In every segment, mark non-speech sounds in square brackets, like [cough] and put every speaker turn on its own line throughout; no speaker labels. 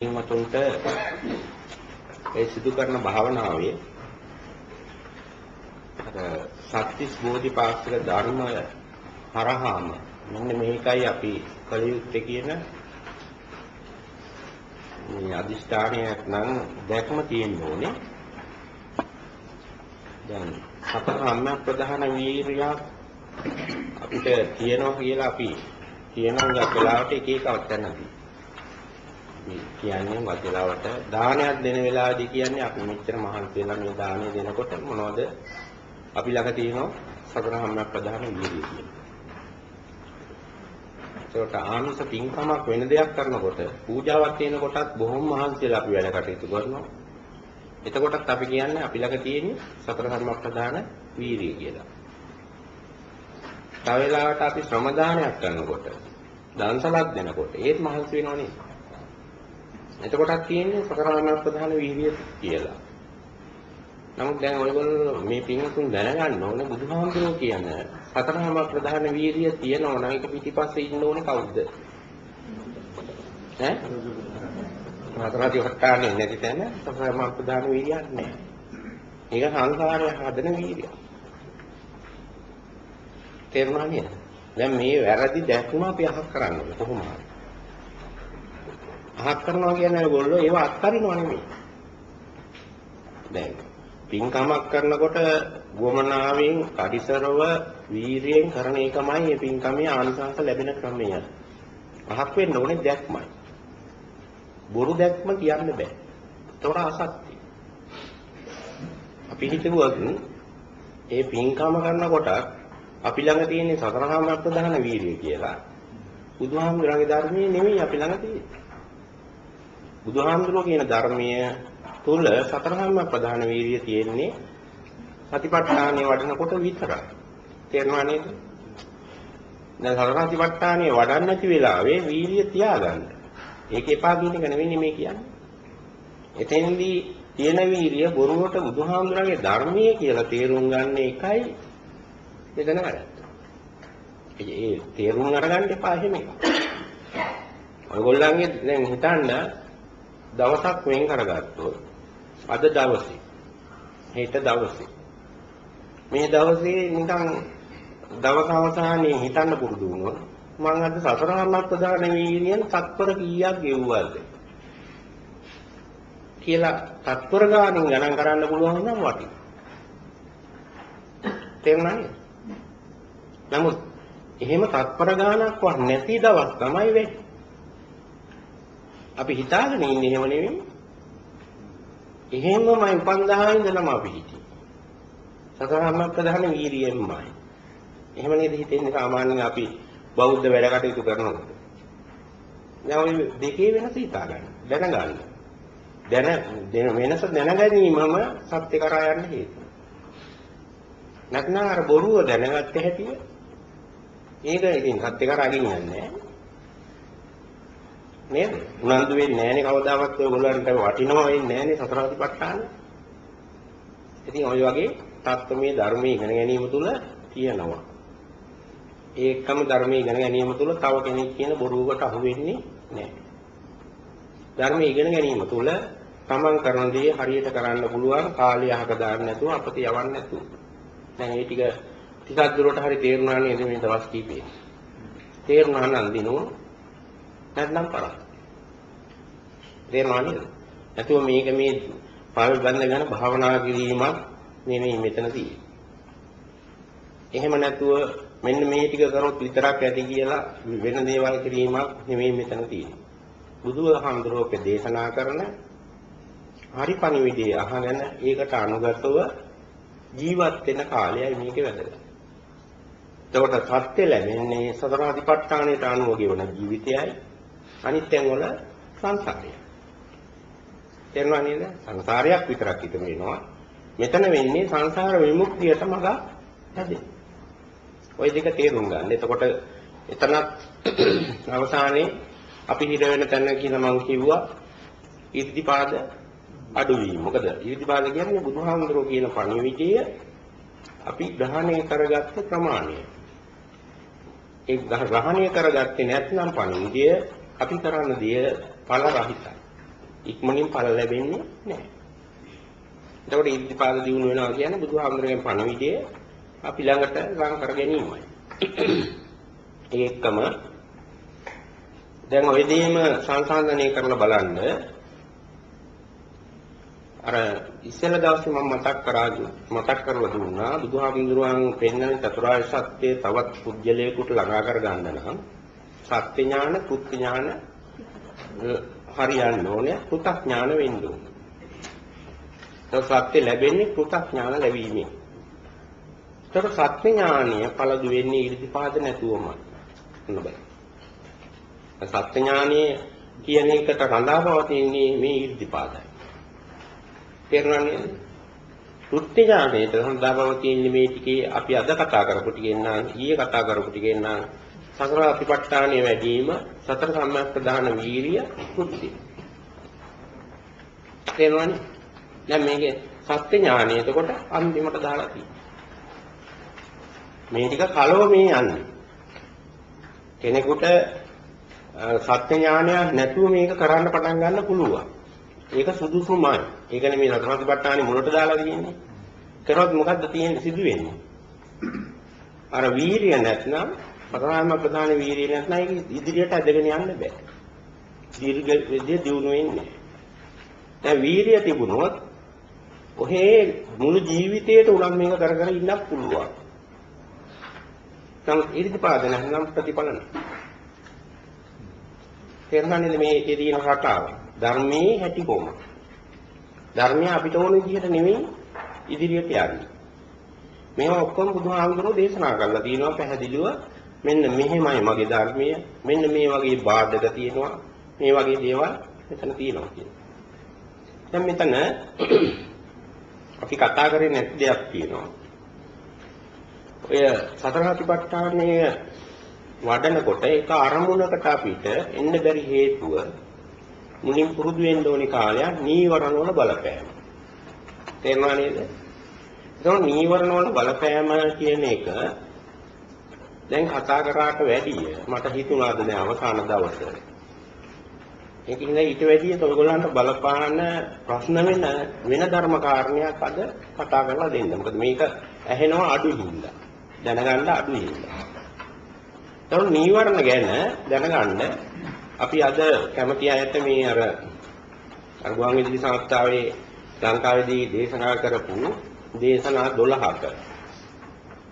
මතුන්ට ඒ සිදු කරන භාවනාවේ අර සත්‍තිස් බෝධිපාක්ෂික ධර්ම හරහාම මෙන්න මේකයි අපි කළ යුත්තේ කියන මේ අදිෂ්ඨානයක් නම් දැක්ම තියෙන්න ඕනේ. දැන් සතරම්ම ප්‍රධාන වීරියක් අපිට තියෙනවා කියලා අපි කියනවා ගලාවට එක එක අවස්ථා නැති. කියන්නේ වදලාවට දානයක් දෙන වෙලාවදී කියන්නේ අපි මෙච්චර මහන්සි වෙලා මේ දානය දෙනකොට මොනවද අපි ළඟ තියෙනවා සතරහම්ම ප්‍රධාන වීර්යය කියන. ඒකට ආමිෂ පින්කමක් වෙන දෙයක් කරනකොට පූජාවක් තියෙන කොටත් බොහොම මහන්සියලා අපි වැඩ කටයුතු කරනවා. එතකොටත් අපි කියන්නේ අපි ළඟ තියෙන්නේ සතරහම්ම ප්‍රධාන වීර්යය කියලා. තව වෙලාවට අපි ශ්‍රම දානයක් කරනකොට දන්සලක් දෙනකොට ඒත් මහන්සි වෙනව නේද? එතකොටත් තියෙන්නේ සතරාමන ප්‍රධාන වීර්යය කියලා. නමුත් දැන් ඔයගොල්ලෝ මේ පින්තුන් දැනගන්න ඕනේ බුදුහාමුදුරුවෝ කියන සතරාම ප්‍රධාන වීර්යය තියෙනවා නම් ඒක පිටිපස්සේ ඉන්න ඕනේ කවුද? ඈ? හතරාති වට්ටානේ නැති තැන සතරාම ප්‍රධාන වීර්යයක් නැහැ. ඒක සංසාරය හදන වීර්යය. තේරුණා නේද? දැන් මේ වැරදි දැක්ම අපි අහක් කරන්න ඕනේ කොහොමද? අහක් කරනවා කියන්නේ ඔයගොල්ලෝ ඒව අත්හරිනව නෙමෙයි. දැන් පින්කමක් කරනකොට වමනාවෙන් පරිසරව වීරියෙන් කරන එකමයි මේ පින්කමේ ආනිසංස ලැබෙන ක්‍රමය. අහක් වෙන්න ඕනේ දැක්මයි. බොරු දැක්ම කියන්න බෑ. ඒතොර අසත්‍ය. අපි හිතුවත් ඒ පින්කම කරනකොට අපි ළඟ තියෙන සතරහාම ප්‍රධාන වීරිය කියලා. බුදුහාමුදුරන්ගේ ධර්මයේ නෙමෙයි අපි ළඟ තියෙන්නේ. බුදුහාමුදුරුවෝ කියන ධර්මීය තුල සතරහම ප්‍රධාන වීර්යය තියෙන්නේ සතිපට්ඨානය වඩනකොට විතරයි. තේරෙනව නේද? දැන් සතරපටිපට්ඨානය වඩන්න නැති වෙලාවේ වීර්යය තියාගන්න. ඒක එපා කියන එක නෙවෙයි මේ කියන්නේ. එතෙන්දී තියෙන වීර්යය බොරුවට බුදුහාමුදුරන්ගේ ධර්මයේ කියලා තේරුම් ගන්න එකයි මෙතන වැරද්ද. ඒ තේරුම් අරගන්න එපා එහෙම එක. ඔයගොල්ලන්ගේ දැන් හිතන්න දවසක් වෙන් කරගත්තොත් අද දවසේ හෙට දවසේ මේ දවසේ නිකන් දවස අවසානයේ හිතන්න පුරුදු වුණොත් මම අද සතරහමක් ප්‍රදාන වීර්යයෙන් තත්පර කීයක් ගෙවුවද කියලා තත්පර ගානින් ගණන් කරන්න පුළුවන් නම් වටි. තේරුණාද? නමුත් එහෙම තත්පර ගානක්වත් නැති දවස් තමයි වෙන්නේ. අපි හිතාගෙන ඉන්නේ එහෙම නෙවෙයි. එහෙමමයි උපන්දාහා ඉඳලම අපි හිටියේ. සතරම ප්‍රධාන වීරියෙන්මයි. එහෙම නේද හිතෙන්නේ සාමාන්‍යයෙන් අපි බෞද්ධ වැඩ කටයුතු කරනකොට. දැන් ওই දෙකේ වෙනස හිතා ගන්න. දැනගන්න. දැන වෙනස දැනගැනීමම සත්‍ය කරා යන්න හේතුව. නැත්නම් අර බොරුව දැනගත්ත හැටිය ඒක ඉතින් සත්‍ය කරා ගෙනියන්නේ නැහැ. නේද? උනන්දු වෙන්නේ නැහනේ කවදාවත් ඔයගොල්ලන්ට වටිනවා වෙන්නේ නැහනේ සතර සතිපට්ඨාන. ඉතින් ඔය වගේ තත්ත්වමේ ධර්මයේ ඉගෙන ගැනීම තුළ තියෙනවා. ඒකම ධර්මයේ ඉගෙන ගැනීම තුළ තව කෙනෙක් කියන බොරුවකට අහු වෙන්නේ නැහැ. ධර්මයේ ඉගෙන ගැනීම තුළ තමන් කරන දේ හරියට කරන්න පුළුවන් කාලය අහක දාන්න නැතුව අපත යවන්න නැතුව. දැන් මේ ටික ටිකක් දුරට හරි තේරුණා නේද මේ දවස් කීපේ. තේරුණා නම් දිනුවා නැත්නම් පරක්. තේරෙනව නේද? නැතුව මේක මේ පාවෙ බඳගෙන භාවනා කිරීමක් නෙමෙයි මෙතන තියෙන්නේ. එහෙම නැතුව මෙන්න මේ ටික කරොත් විතරක් ඇති කියලා වෙන දේවල් කිරීමක් නෙමෙයි මෙතන තියෙන්නේ. බුදුහාමුදුරුවෝ දේශනා කරන හරි පණිවිඩය අහගෙන ඒකට අනුගතව ජීවත් වෙන කාලයයි මේක වැදගත්. එතකොට සත්‍ය ලැබෙන්නේ සතර අධිපට්ඨානයට අනුව ගෙවන ජීවිතයයි අනිත් තැන් වල සංසාරය. තේරුණා නේද? සංසාරයක් විතරක් හිතම වෙනවා. මෙතන වෙන්නේ සංසාර විමුක්තියට මඟ හැදෙන. ওই දෙක තේරුම් ගන්න. එතකොට එතනත් [clears throat] අවසානයේ අපි හිර වෙන තැන කියලා මම කිව්වා ඉර්ධිපාද අඩුවීම. මොකද ඉර්ධිපාද කියන්නේ බුදුහාමුදුරුවෝ කියන පණිවිඩය අපි ග්‍රහණය කරගත්ත ප්‍රමාණය. ඒ ග්‍රහණය කරගත්තේ නැත්නම් පණිවිඩය අපි කරන දේ ඵල රහිතයි. ඉක්මනින් ඵල ලැබෙන්නේ නැහැ. එතකොට ඉද්ධිපාද දිනු වෙනවා කියන්නේ බුදුහාමුදුරගෙන් පණවිඩය අපි ළඟට ලං කර ගැනීමයි. ඒකම දැන් ඔය දෙයම සංසන්දනය කරලා බලන්න අර ඉස්සෙල්ල දවසේ මම මතක් කරා මතක් කරලා දුන්නා බුදුහාමුදුරුවන් පෙන්වන චතුරාර්ය සත්‍ය තවත් පුජ්‍යලයකට ළඟා කර ගන්න නම් සත්‍ය ඥාන, කෘත්‍ය ඥාන හරියන්න ඕනේ, කෘතඥාන වෙන්න ඕනේ. ඒක සත්‍ය ලැබෙන්නේ කෘතඥාන ලැබීමෙන්. ඒතර සත්‍ය ඥානය පළදු වෙන්නේ ඉර්ධිපාද නැතුවමයි. ඔන්න බලන්න. සත්‍ය ඥානය කියන එකට රඳා පවතින්නේ මේ ඉර්ධිපාදයි. තේරුණා නේද? වෘත්ති ඥානයට සඳහා පවතින්නේ මේ ටිකේ අපි අද කතා කරපු ටිකෙන් නම් ඊයේ කතා කරපු ටිකෙන් නම් සතර අතිපට්ඨානය වැඩිම සතර සම්‍යක් ප්‍රධාන වීරිය වෘත්ති. තේරුණානේ? දැන් මේකේ සත්‍ය ඥානය එතකොට අන්තිමට දාලා තියෙනවා. මේ ටික කලව මේ යන්නේ. කෙනෙකුට සත්‍ය ඥානයක් නැතුව මේක කරන්න පටන් ගන්න පුළුවන්. ඒක සුදුසුමයි. ඒ කියන්නේ මේ සතරපට්ඨානෙ මුලට දාලා තියෙන්නේ. කරොත් මොකද්ද තියෙන්නේ සිදු වෙන්නේ? අර වීරිය නැත්නම් ප්‍රධානම ප්‍රධාන වීරිය නැත්නම් ඒක ඉදිරියට ඇදගෙන යන්න බෑ. දීර්ඝ විදිය දියුණු වෙන්නේ. දැන් වීරිය තිබුණොත් ඔහේ මුළු ජීවිතේට උනම් මේක කර කර ඉන්නත් පුළුවන්. නමුත් ඉරිදිපාද නැත්නම් ප්‍රතිඵල නැහැ. තේරුණානේ මේ ඒකේ තියෙන රටාව. ධර්මයේ හැටි කොහොමද? ධර්මය අපිට ඕන විදිහට නෙමෙයි ඉදිරියට යන්නේ. මේවා ඔක්කොම බුදුහාමුදුරුවෝ දේශනා කරලා තියෙනවා පැහැදිලිව මෙන්න මෙහෙමයි මගේ ධර්මය මෙන්න මේ වගේ බාධක තියෙනවා මේ වගේ දේවල් මෙතන තියෙනවා කියන. දැන් මෙතන [clears throat] අපි කතා කරේ නැති දෙයක් තියෙනවා. ඔය සතර සතිපට්ඨානයේ වඩනකොට ඒක අරමුණකට අපිට එන්න බැරි හේතුව මුලින් පුරුදු වෙන්න ඕනි කාලයක් නීවරණ වල බලපෑම. තේරුණා නේද? ඒක නීවරණ වල බලපෑම කියන එක දැන් කතා කරාට වැඩිය මට හිතුණාද දැන් අවසාන දවසේ. ඒකින් ඊට වැඩිය ඔයගොල්ලන්ට බලපාන ප්‍රශ්න වෙන වෙන ධර්ම කාරණයක් අද කතා කරලා දෙන්න. මොකද මේක ඇහෙනවා අඩු හින්දා. දැනගන්න අඩු හින්දා. ඒතකොට නීවරණ ගැන දැනගන්න අපි අද කැමති අයට මේ අර අර ගුවන් විදුලි සංස්ථාවේ ලංකාවේදී දේශනා කරපු දේශනා 12ක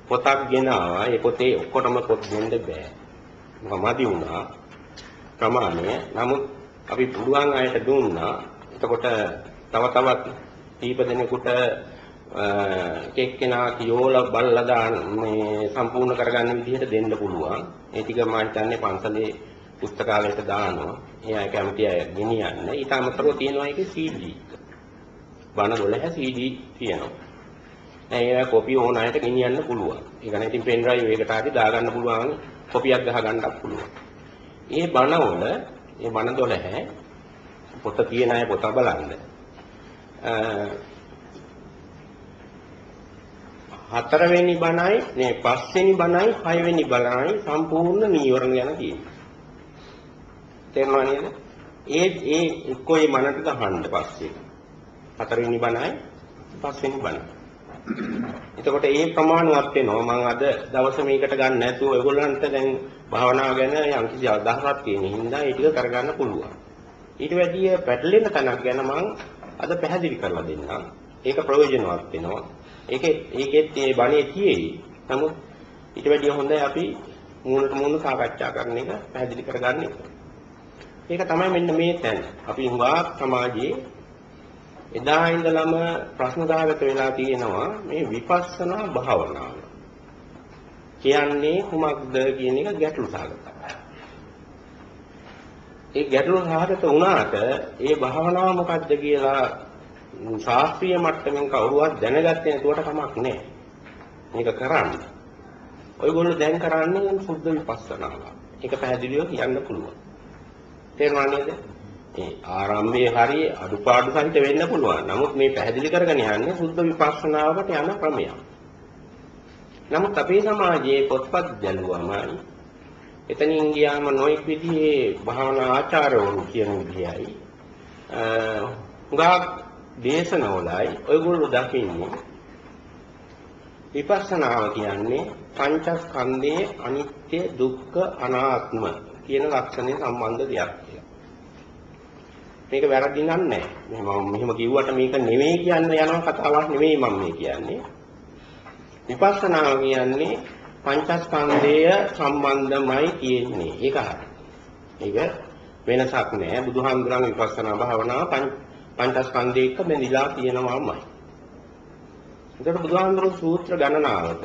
පොතක් ගෙනාවා. ඒ පොතේ ඔක්කොටම පොත් දෙන්න බෑ. මොකද මදි වුණා ප්‍රමාණය. නමුත් අපි පුළුවන් අයට දුන්නා. එතකොට තව තවත් කීප දෙනෙකුට එක්කෙනා කියෝලා බල්ලා දාන මේ සම්පූර්ණ කරගන්න විදිහට දෙන්න පුළුවන්. ඒ ටික මම හිතන්නේ පන්සලේ පුස්තකාලයට දානවා. ඒ අය කැමති අය ගෙනියන්න. ඊට අමතරව තියෙනවා ඒකේ CD. බණ 12 CD තියෙනවා. ඒ කොපි ඕන අයට ගෙනියන්න පුළුවන්. ඒක නම් ඉතින් පෙන් ඩ්‍රයිව් එකකට හරි දාගන්න පුළුවන්. කොපියක් ගහ ගන්නත් පුළුවන්. මේ බණවල මේ බණ 12 පොත තියෙන අය පොත බලන්න. හතරවෙනි බණයි නේ පස්වෙනි බණයි හයවෙනි බණයි සම්පූර්ණ නීවරණ ගැන කියනවා. තේරුණා නේද? ඒ ඒ කොයි මනට ගහන්න පස්සේ. හතරවෙනි බණයි පස්වෙනි බණ. එතකොට ඒ ප්‍රමාණවත් වෙනවා මම අද දවසේ මේකට ගන්න නැතුව ඔයගොල්ලන්ට දැන් භාවනාව ගැන යම්කිසි අදහසක් තියෙන හින්දා ඒ ටික කරගන්න පුළුවන්. ඊට වැඩිය පැටලෙන තැනක් ගැන මම අද පැහැදිලි කරලා දෙන්නම්. ඒක ප්‍රයෝජනවත් වෙනවා. ඒකේ ඒකෙත් මේ බණේ තියෙයි. නමුත් ඊට වැඩිය හොඳයි අපි මූණට මූණ සාකච්ඡා කරන එක පැහැදිලි කරගන්න එක. ඒක තමයි මෙන්න මේ තැන. අපි හුඟා සමාජයේ එදා ඉඳලම ප්‍රශ්න දාගත වෙලා තියෙනවා මේ විපස්සනා භාවනාව. කියන්නේ කුමක්ද කියන එක ගැටලු සාගතයි. ඒ ගැටලු සාගත වුණාට ඒ භාවනාව මොකක්ද කියලා ශාස්ත්‍රීය මට්ටමින් කවුරුවත් දැනගත්තේ නැතුවට කමක් නැහැ. මේක කරන්න. ඔයගොල්ලෝ දැන් කරන්නේ සුද්ධ විපස්සනාව. ඒක පැහැදිලිව කියන්න පුළුවන්. තේරුණා නේද? ඒ ආරම්භයේ හරිය අඩුපාඩු සහිත වෙන්න පුළුවන්. නමුත් මේ පැහැදිලි කරගෙන යන්නේ සුද්ධ විපස්සනාවකට යන ක්‍රමයක්. නමුත් අපේ සමාජයේ පොත්පත් ගැලුවමයි එතනින් ගියාම නොඑක් විදිහේ භාවනා ආචාර්යවරු කියන විදිහයි හුඟක් දේශනවලයි ඔයගොල්ලෝ දකින්නේ විපස්සනාව කියන්නේ පංචස්කන්ධයේ අනිත්‍ය දුක්ඛ අනාත්ම කියන ලක්ෂණය සම්බන්ධ දෙයක් කියලා. මේක වැරදි නන්නේ නැහැ. මෙහෙම කිව්වට මේක නෙවෙයි කියන්න යන කතාවක් නෙවෙයි මම මේ කියන්නේ. විපස්සනාව කියන්නේ පංචස්කන්ධය සම්බන්ධමයි තියෙන්නේ. ඒක හරි. ඒක වෙනසක් නෑ. බුදුහාමුදුරන්ගේ විපස්සනා භාවනාව පංචස්කන්ධය එක්ක බැඳිලා තියෙනවාමයි. එතකොට බුදුහාමුදුරුවෝ සූත්‍ර ගණනාවක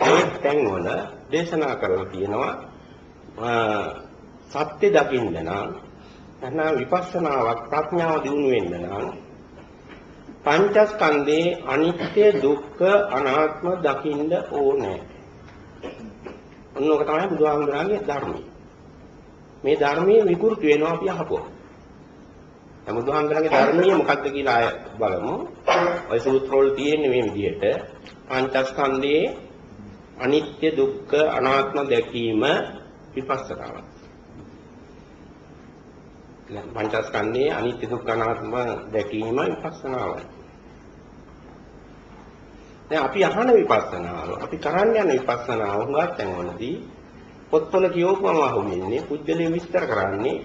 ඒ තැන්වල දේශනා කරලා තියෙනවා සත්‍ය දකින්න නම් නැත්නම් විපස්සනාවක් ප්‍රඥාව දිනු වෙන්න නම් පංචස්කන්ධේ අනිත්‍ය දුක්ඛ අනාත්ම දකින්න ඕනේ. ඔන්නෝක තමයි බුදුහාමුදුරන්ගේ ධර්මය. මේ ධර්මයේ විකෘති වෙනවා අපි අහපුවා. දැන් බුදුහාමුදුරන්ගේ ධර්මයේ මොකක්ද කියලා ආය බලමු. ওই සූත්‍රවල තියෙන්නේ මේ විදිහට පංචස්කන්ධයේ අනිත්‍ය දුක්ඛ අනාත්ම දැකීම විපස්සනාවක්. පංචස්කන්ධයේ අනිත්‍ය දුක්ඛ අනාත්ම දැකීම විපස්සනාවයි. දැන් අපි අහන විපස්සනාව අපි කරන්න යන විපස්සනාව හුඟක් තැන්වලදී පොත්වල කියවපුවම අහුවෙන්නේ පුද්ගලයා විස්තර කරන්නේ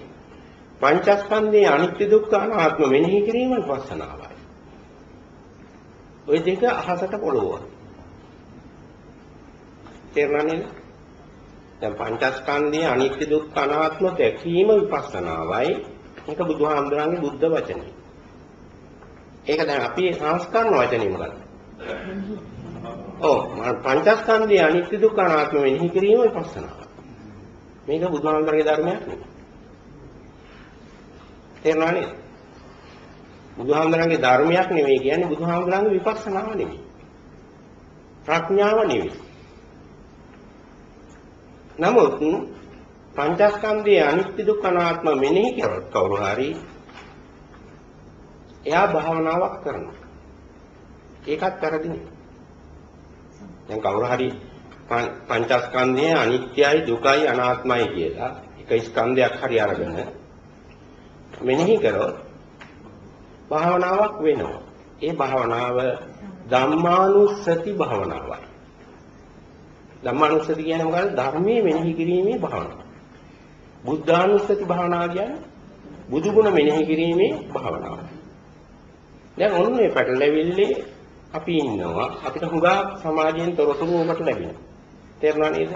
පංචස්කන්ධයේ අනිත්‍ය දුක්ඛ අනාත්ම මෙනෙහි කිරීම විපස්සනාවයි. ওই දෙක අහසට පොළොව. තේරුණානේ? දැන් පංචස්කන්ධයේ අනිත්‍ය දුක්ඛ අනාත්ම දැකීම විපස්සනාවයි. ඒක බුදුහාමුදුරන්ගේ බුද්ධ වචනේ. ඒක දැන් අපි සංස්කරණ වචනේ මොකක්ද? ඔව් පංචස්කන්ධයේ අනිත්‍ය දුක්ඛ අනාත්ම මෙනෙහි කිරීම විපස්සනාව. මේක බුදුහාමුදුරන්ගේ ධර්මයක් නෙවෙයි. තේරුණා නේද? බුදුහාමුදුරන්ගේ ධර්මයක් නෙවෙයි කියන්නේ බුදුහාමුදුරන්ගේ විපස්සනාව නෙවෙයි. ප්‍රඥාව නෙවෙයි. නමුත් පංචස්කන්ධයේ අනිත්‍ය දුක්ඛ අනාත්ම මෙනෙහි කරොත් කවුරු හරි එයා භාවනාවක් කරනවා. ඒකත් වැරදිනේ. දැන් කවුරු හරි පංචස්කන්ධයේ අනිත්‍යයි දුකයි අනාත්මයි කියලා එක ස්කන්ධයක් හරි අරගෙන මෙනෙහි කරොත් භාවනාවක් වෙනවා. ඒ භාවනාව ධම්මානුස්සති භාවනාවයි. ධම්මානුස්සති කියන්නේ මොකද්ද? ධර්මයේ මෙනෙහි කිරීමේ භාවනාව. බුද්ධානුස්සති භාවනාව කියන්නේ බුදු ගුණ මෙනෙහි කිරීමේ භාවනාව. දැන් ඔන්න මේ පැටලෙවිල්ලේ අපි ඉන්නවා අපිට හුඟා සමාජයෙන් තොරතුරු ඔබට ලැබෙනවා. තේරුණා නේද?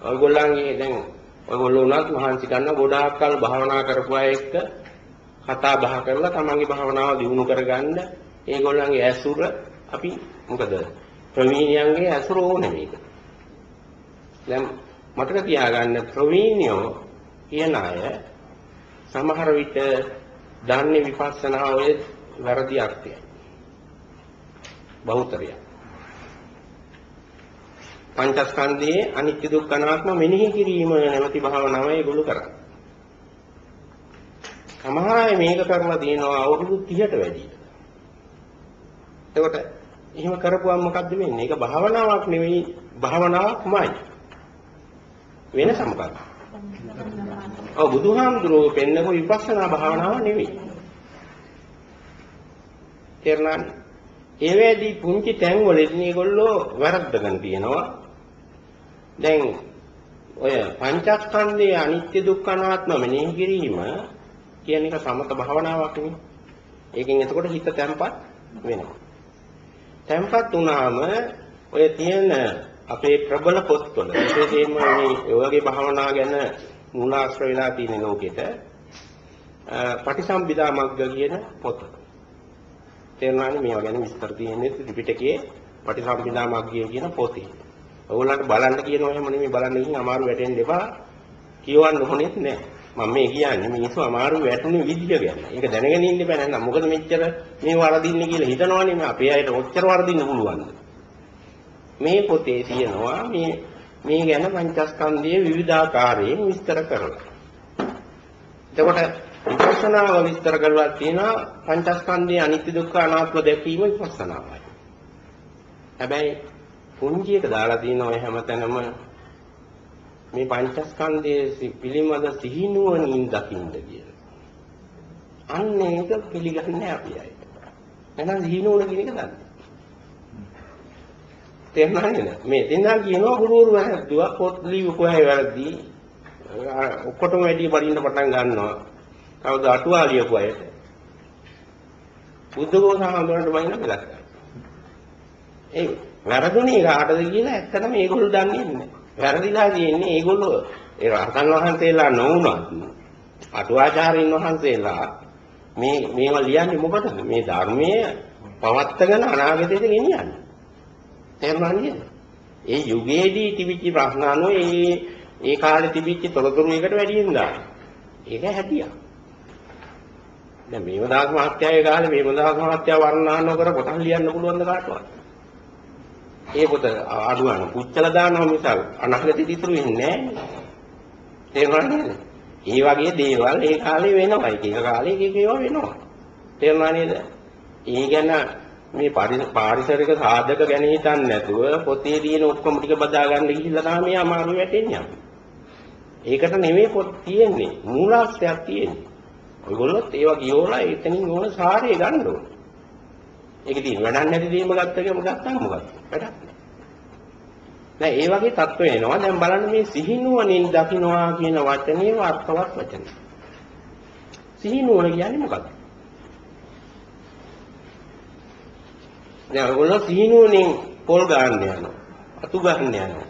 ඔයගොල්ලන්ගේ දැන් ඔයගොල්ලෝ උනත් මහන්සි ගන්න ගොඩාක් කල් භාවනා කරපු අය එක්ක කතා බහ කරලා තමන්ගේ භාවනාව දියුණු කරගන්න ඒගොල්ලන්ගේ ඇසුර අපි මොකද ප්‍රවීණයන්ගේ ඇසුර ඕනේ මේක. දැන් මතක තියාගන්න ප්‍රවීණයෝ කියන අය සමහර විට දන්නේ විපස්සනා ඔය වැරදි අර්ථයයි. බහුතරය. පංචස්කන්ධයේ අනිත්‍ය දුක්ඛ අනාත්ම මෙනෙහි කිරීම නැමැති භාවනාව ඒගොල්ලෝ කරන්නේ. සමහර අය මේක කරලා දිනනවා අවුරුදු 30ට වැඩි. එතකොට එහෙම කරපුවම මොකද්ද වෙන්නේ? ඒක භාවනාවක් නෙවෙයි භාවනාවක්මයි. වෙනස මොකක්ද? ඔව් බුදුහාමුදුරුවෝ පෙන්නපු විපස්සනා භාවනාව නෙවෙයි. තේරුණානේ? ඒ වේදී පුංචි තැන් වලදී මේගොල්ලෝ වැරද්දගෙන තියෙනවා. දැන් ඔය පංචස්කන්ධයේ අනිත්‍ය දුක්ඛ අනාත්ම මෙනෙහි කිරීම කියන එක සමත භාවනාවක් නේ. ඒකෙන් එතකොට හිත තැම්පත් වෙනවා. තැම්පත් වුණාම ඔය තියෙන අපේ ප්‍රබල පොත්වල විශේෂයෙන්ම මේ යෝගී භාවනා ගැන මූලාශ්‍ර වෙලා තියෙන ලෝකෙට පටිසම්භිදා මග්ග කියන පොත. තේරුණානේ මේවා ගැන විස්තර තියෙන්නේ ත්‍රිපිටකයේ පටිසම්භිදා මග්ගය කියන පොතේ. ඔයගොල්ලන්ට බලන්න කියනවා එහෙම නෙමෙයි බලන්න ගිහින් අමාරු වැටෙන්න එපා. කියවන්න ඕනෙත් නැහැ. මම මේ කියන්නේ මිනිස්සු අමාරු වැටුනේ විදිය ගැන. ඒක දැනගෙන ඉන්න බෑ නේද? මොකද මෙච්චර මේ වරදින්නේ කියලා හිතනවනේ මේ අපේ අයට ඔච්චර වරදින්න පුළුවන්ද? මේ පොතේ තියෙනවා මේ මේ ගැන පංචස්කන්ධයේ විවිධාකාරයෙන් විස්තර කරලා. එතකොට විපස්සනාව විස්තර කරලා තියෙනවා පංචස්කන්ධයේ අනිත්‍ය දුක්ඛ අනාත්ම දැකීම විපස්සනාවයි. හැබැයි පුංචි එක දාලා තියෙනවා ඔය හැමතැනම මේ පංචස්කන්ධයේ පිළිමද සිහිනුවණින් දකින්න කියලා. අන්න ඒක පිළිගන්නේ අපි අය. එහෙනම් සීනෝන කියන එක දන්නේ. තේරුණාද නේද? මේ දෙන්නා කියනවා ගුරුවරු වැරද්දුවා පොත් ලියු කොහේ වැරදි. ඔක්කොටම වැඩි පරින්න පටන් ගන්නවා. කවුද අටුවා ලියපු අයට. බුද්ධඝෝෂ හඳුනනට බයින වෙලක්. ඒ වැරදුනේ කාටද කියලා ඇත්තටම මේගොල්ලෝ දන්නේ නැහැ. වැරදිලා තියෙන්නේ ඒගොල්ලෝ ඒ රහතන් වහන්සේලා නොවුනත් අටුවාචාරින් වහන්සේලා මේ මේවා ලියන්නේ මොකටද? මේ ධර්මයේ පවත්තගෙන අනාගතයට ගෙනියන්නේ. තේරුණා නේද? ඒ යුගයේදී තිබිච්ච ප්‍රශ්න අනුව ඒ ඒ කාලේ තිබිච්ච තොරතුරු එකට වැඩියෙන් දානවා. ඒක හැටියක්. දැන් මේවදාස් මහත්යාගේ කාලේ මේවදාස් මහත්යා වර්ණනා නොකර පොතක් ලියන්න පුළුවන් ද කාටවත්? ඒ පොත අඩුවන පුච්චලා දානවා මිසක් අනාගතෙදි ඉතුරු වෙන්නේ නැහැ. තේරුණා නේද? ඒ වගේ දේවල් ඒ කාලේ වෙනවා. ඒක කාලේ එක ඒවා වෙනවා. තේරුණා නේද? ඒ ගැන මේ පාරිසරික සාධක ගැන හිතන්නේ නැතුව පොතේ තියෙන ඔක්කොම ටික බදා ගන්න ගිහිල්ලා තමයි අමාරු වැටෙන්නේ. ඒකට නෙමෙයි පොත් තියෙන්නේ. මූලාශ්‍රයක් තියෙන්නේ. ඔයගොල්ලොත් ඒවා කියෝලා එතනින් ඕන සාරය ගන්න ඕන. ඒක තියෙන වැඩක් නැති දෙයක්ම ගත්තකම ගත්තාම මොකක්ද? වැඩක් නෑ ඒ වගේ තත්ත්ව එනවා. දැන් බලන්න මේ සිහිනුවණින් දකින්නවා කියන වචනේ අර්ථවත් වචන. සිහිනුවණ කියන්නේ මොකක්ද? දැන් ඔයගොල්ලෝ සිහිනුවණින් පොල් ගන්න යනවා. අතු ගන්න යනවා.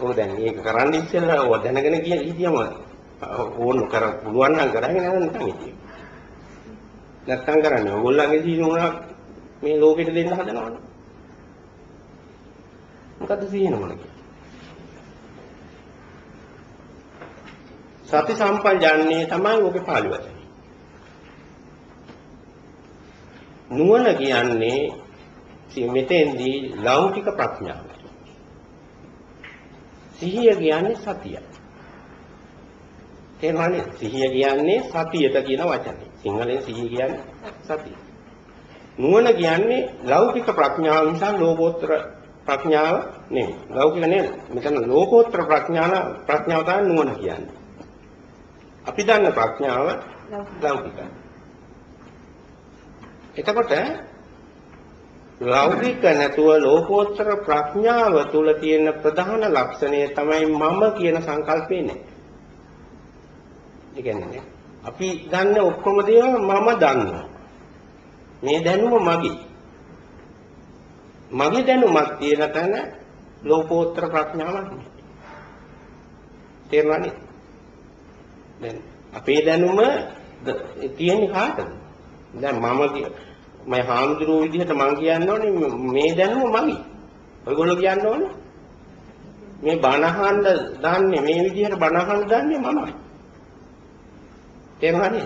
ඔය දැන් මේක කරන්න ඉස්සෙල්ලා ඔය දැනගෙන කියන ඉතියම ඕන කර පුළුවන් නම් කරගෙන යන්න නිකන් ඉතින්. නැත්තම් කරන්නේ ඔයගොල්ලන්ගේ සිහිනුවණ මේ ලෝකෙට දෙන්න හදනවනේ. මොකද්ද සිහිනුවණ කියන්නේ? සති සම්පජාන්නේ තමයි ඔබේ පාළි වචනේ. නුවණ කියන්නේ මෙතෙන්දී ලෞකික ප්‍රඥාව. සිහිය කියන්නේ සතිය. තේරුණානේ? සිහිය කියන්නේ සතියට කියන වචනේ. සිංහලෙන් සිහිය කියන්නේ සතිය. නුවණ කියන්නේ ලෞකික ප්‍රඥාව නිසා ලෝකෝත්තර ප්‍රඥාව නෙමෙයි. ලෞකික නෙමෙයි. මෙතන ලෝකෝත්තර ප්‍රඥාන ප්‍රඥාව තමයි නුවණ කියන්නේ. අපි දන්න ප්‍රඥාව ලෞකිකයි. එතකොට ලෞකික නැතුව ලෝකෝත්තර ප්‍රඥාව තුල තියෙන ප්‍රධාන ලක්ෂණය තමයි මම කියන සංකල්පේ නේ. ඒ කියන්නේ අපි දන්න ඔක්කොම දේවල් මම දන්නවා. මේ දැනුම මගේ. මගේ දැනුමක් තියෙන තැන ලෝකෝත්තර ප්‍රඥාවක් නේ. තේරුණානේ? දැන් අපේ දැනුම තියෙන්නේ කාටද? දැන් මම මම හාමුදුරුවෝ විදිහට මම කියන්න ඕනේ මේ දැනුම මගේ. ඔයගොල්ලෝ කියන්න ඕනේ මේ බණ අහන්න දන්නේ මේ විදිහට බණ අහන්න දන්නේ මමයි. තේරුණාද?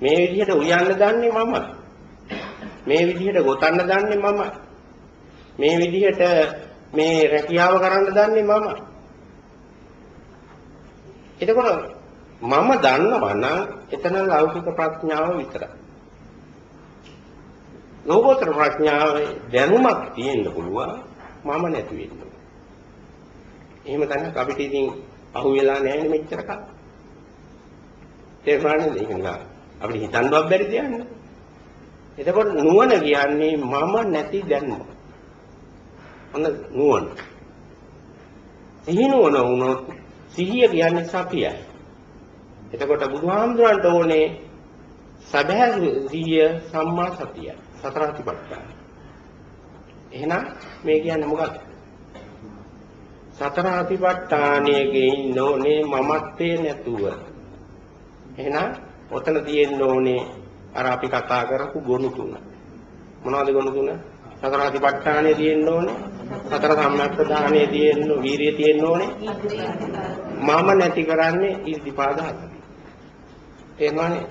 මේ විදිහට උයන්න දන්නේ මමයි. මේ විදිහට ගොතන්න දන්නේ මමයි. මේ විදිහට මේ රැකියාව කරන්න දන්නේ මමයි. එතකොට මම දන්නවා නම් එතන ලෞකික ප්‍රඥාව විතරයි. ලෝකෝත්තර ප්‍රඥාවේ දැනුමක් තියෙන්න පුළුවන් මම නැති වෙන්න. එහෙම තැනක් අපිට ඉතින් අහුවෙලා නැහැ මෙච්චර කල්. තේරුණාද ඒක නා අපිට හිතන්නවත් බැරි දෙයක් නේ. එතකොට නුවණ කියන්නේ මම නැති දැනුම. අන්න නුවණ. සිහි නුවණ වුණොත් සිහිය කියන්නේ සතියයි. එතකොට බුදුහාමුදුරන්ට ඕනේ සබහැ සිහිය සම්මා සතියයි. සතර අතිපට්ඨාන. එහෙනම් මේ කියන්නේ මොකක්ද? සතර අතිපට්ඨානයේ ඉන්නෝනේ මමත්වේ නැතුව. එහෙනම් ඔතන තියෙන්න ඕනේ අර අපි කතා කරපු ගුණ තුන. මොනවද ගුණ තුන? සතර අතිපට්ඨානයේ තියෙන්න ඕනේ. සතර සම්‍යක්ප්‍රදානයේ තියෙන්න වීරිය තියෙන්න ඕනේ. මම නැති කරන්නේ ඉර්ධිපාද හතර. තේරුණානේ?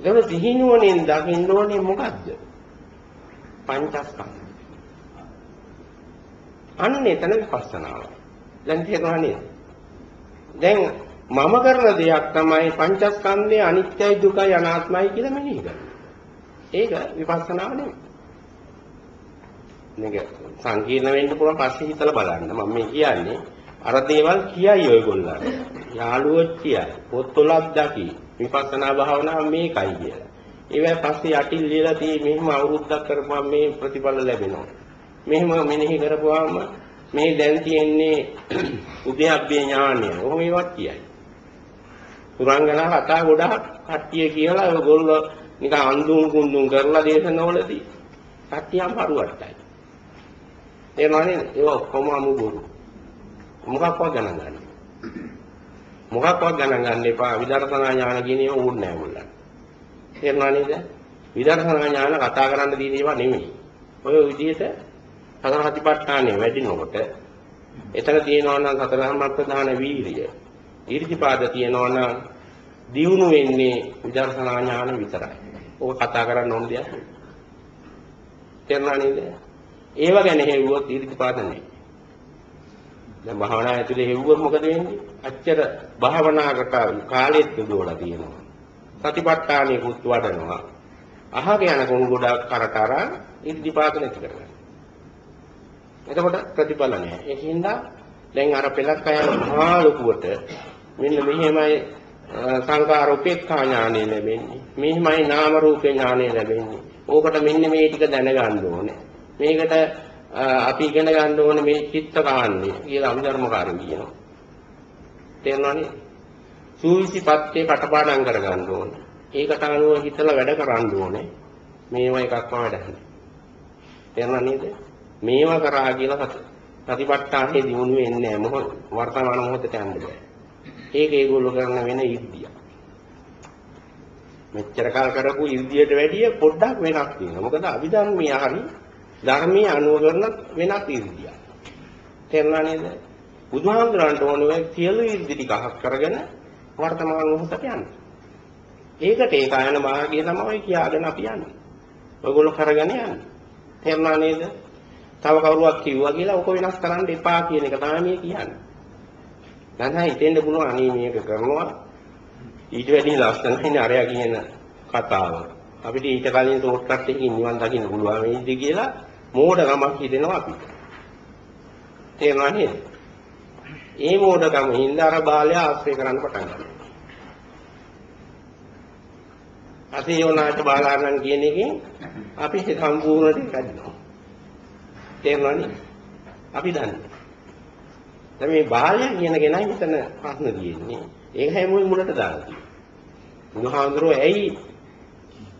ඒක සිහිනුවණින් දකින්න ඕනේ මොකද්ද? පංචස්කන්ධ. අන්න එතන විපස්සනාව. දැන් තේරුණා නේද? දැන් මම කරන දෙයක් තමයි පංචස්කන්ධය අනිත්‍යයි දුකයි අනාත්මයි කියලා මෙනෙහි කරන්නේ. ඒක විපස්සනාව නෙමෙයි. මේක සංකීර්ණ වෙන්න පුළුවන් පස්සේ හිතලා බලන්න. මම මේ කියන්නේ අර දේවල් කියයි ඔයගොල්ලෝ. යාළුවෝ කියයි. පොත්වලක් දකි. විපස්සනා භාවනාව මේකයි කියලා. ඒවයි පස්සේ යටින් ලියලා තියෙන්නේ මෙහෙම අවුරුද්දක් කරපුවාම මේ ප්‍රතිඵල ලැබෙනවා. මෙහෙම මෙනෙහි කරපුවාම මේ දැන් තියෙන්නේ [clears throat] උද්‍යප්පේ ඥානය. ඔහොම ඒවත් කියයි. පුරංගනා කතා ගොඩාක් කට්ටිය කියලා ඔයගොල්ලෝ නිකන් අඳුන් කුඳුන් කරලා දේශනවලදී කට්ටියම පරුවට්ටයි. ඒ නෝනේ ඒක ඔක්කොම අමුබුරු. මොකක්වත් ගණන් ගන්න. මොකක්වත් ගණන් ගන්න එපා. විදර්ශනා ඥාන කියන ඒවා ඕනේ නැහැ මුල්ලා. තේරුණා නේද? විදර්ශනා ඥාන කතා කරන්න තියෙන ඒවා නෙමෙයි. ඔය විදිහට සතර හතිපට්ඨානෙ වැඩිනකොට එතන තියෙනවා නම් සතර සම්ප්‍රදාන වීරිය. ඊර්තිපාද තියෙනවා නම් දියුණු වෙන්නේ විදර්ශනා ඥාන විතරයි. ඕක කතා කරන්න ඕන දෙයක් නෙවෙයි. තේරුණා නේද? ඒව ගැන හෙව්වොත් ඊර්තිපාද නැහැ. දැන් භාවනා ඇතුලේ හෙව්වොත් මොකද වෙන්නේ? අච්චර භාවනාකට කාලෙත් යොදවලා තියෙනවා. සතිපට්ඨානෙකුත් වඩනවා. අහක යන කුණු ගොඩක් කරට අරන් ඊර්තිපාද නැති කරගන්න. එතකොට ප්‍රතිඵල නැහැ. ඒකින්ද දැන් අර පෙලක් අයන මහා ලොකුවට මෙන්න මෙහෙමයි සංකාර උපේක්ඛා ඥානෙ ලැබෙන්නේ. මෙහෙමයි නාම රූප ඥානෙ ලැබෙන්නේ. ඕකට මෙන්න මේ ටික දැනගන්න ඕනේ. මේකට අපි ඉගෙන ගන්න ඕනේ මේ චිත්ත කාණ්ඩය කියලා අභිධර්මකාරයෝ කියනවා. තේරෙනවනේ? සූවිසිපත්තේ කටපාඩම් කරගන්න ඕනේ. ඒකට අනුව හිතලා වැඩ කරන්න ඕනේ. මේවා එකක්ම වැඩ නැහැ. තේරුණා නේද? මේවා කරා කියලා ප්‍රතිපත්තානේ දිනුනේ වෙන්නේ නැහැ. මොකද වර්තමාන මොහොතට යන්න බෑ. ඒක ඒගොල්ලෝ කරන වෙන ඉර්ධිය. මෙච්චර කාල කරපු ඉර්ධියට වැඩිය පොඩ්ඩක් වෙනස් වෙනවා. මොකද අභිධර්මයේ හරි ධර්මයේ අනුව කරන වෙනස් ඉර්ධිය. තේරුණා නේද? බුදුහාමුදුරන්ට ඕනේ සියලු ඉර්ධි ටික අහක් කරගෙන වර්තමාන මොහොතට යන්න. ඒකට ඒ කායන මාර්ගය තමයි කියාගෙන අපි යන්නේ. ඔයගොල්ලෝ කරගෙන යන්නේ. තේරුණා නේද? තව කවුරුවක් කිව්වා කියලා ඔක වෙනස් කරන්න එපා කියන එක තමයි මේ කියන්නේ. නැත්නම් හිතෙන්න පුළුවන් අනේ මේක කරනවා ඊට වැඩි ලස්සනයිනේ අරයා කියන කතාව. අපිට ඊට කලින් ෂෝට් කට් එකකින් නිවන් දකින්න පුළුවන් වෙයිද කියලා මෝඩකමක් හිතෙනවා අපිට. තේරුණා නේද? ඒ මෝඩකම හින්දා අර බාලය ආශ්‍රය කරන්න පටන් ගන්නවා. අසීයෝනාට බාලාරණන් කියන එකෙන් අපි සම්පූර්ණට කඩනවා. තේරුණානේ? අපි දන්නේ. දැන් මේ බාලය කියන කෙනයි මෙතන ප්‍රශ්න තියෙන්නේ. ඒක හැමෝම මුලට දාලා තියෙනවා. බුදුහාඳුරෝ ඇයි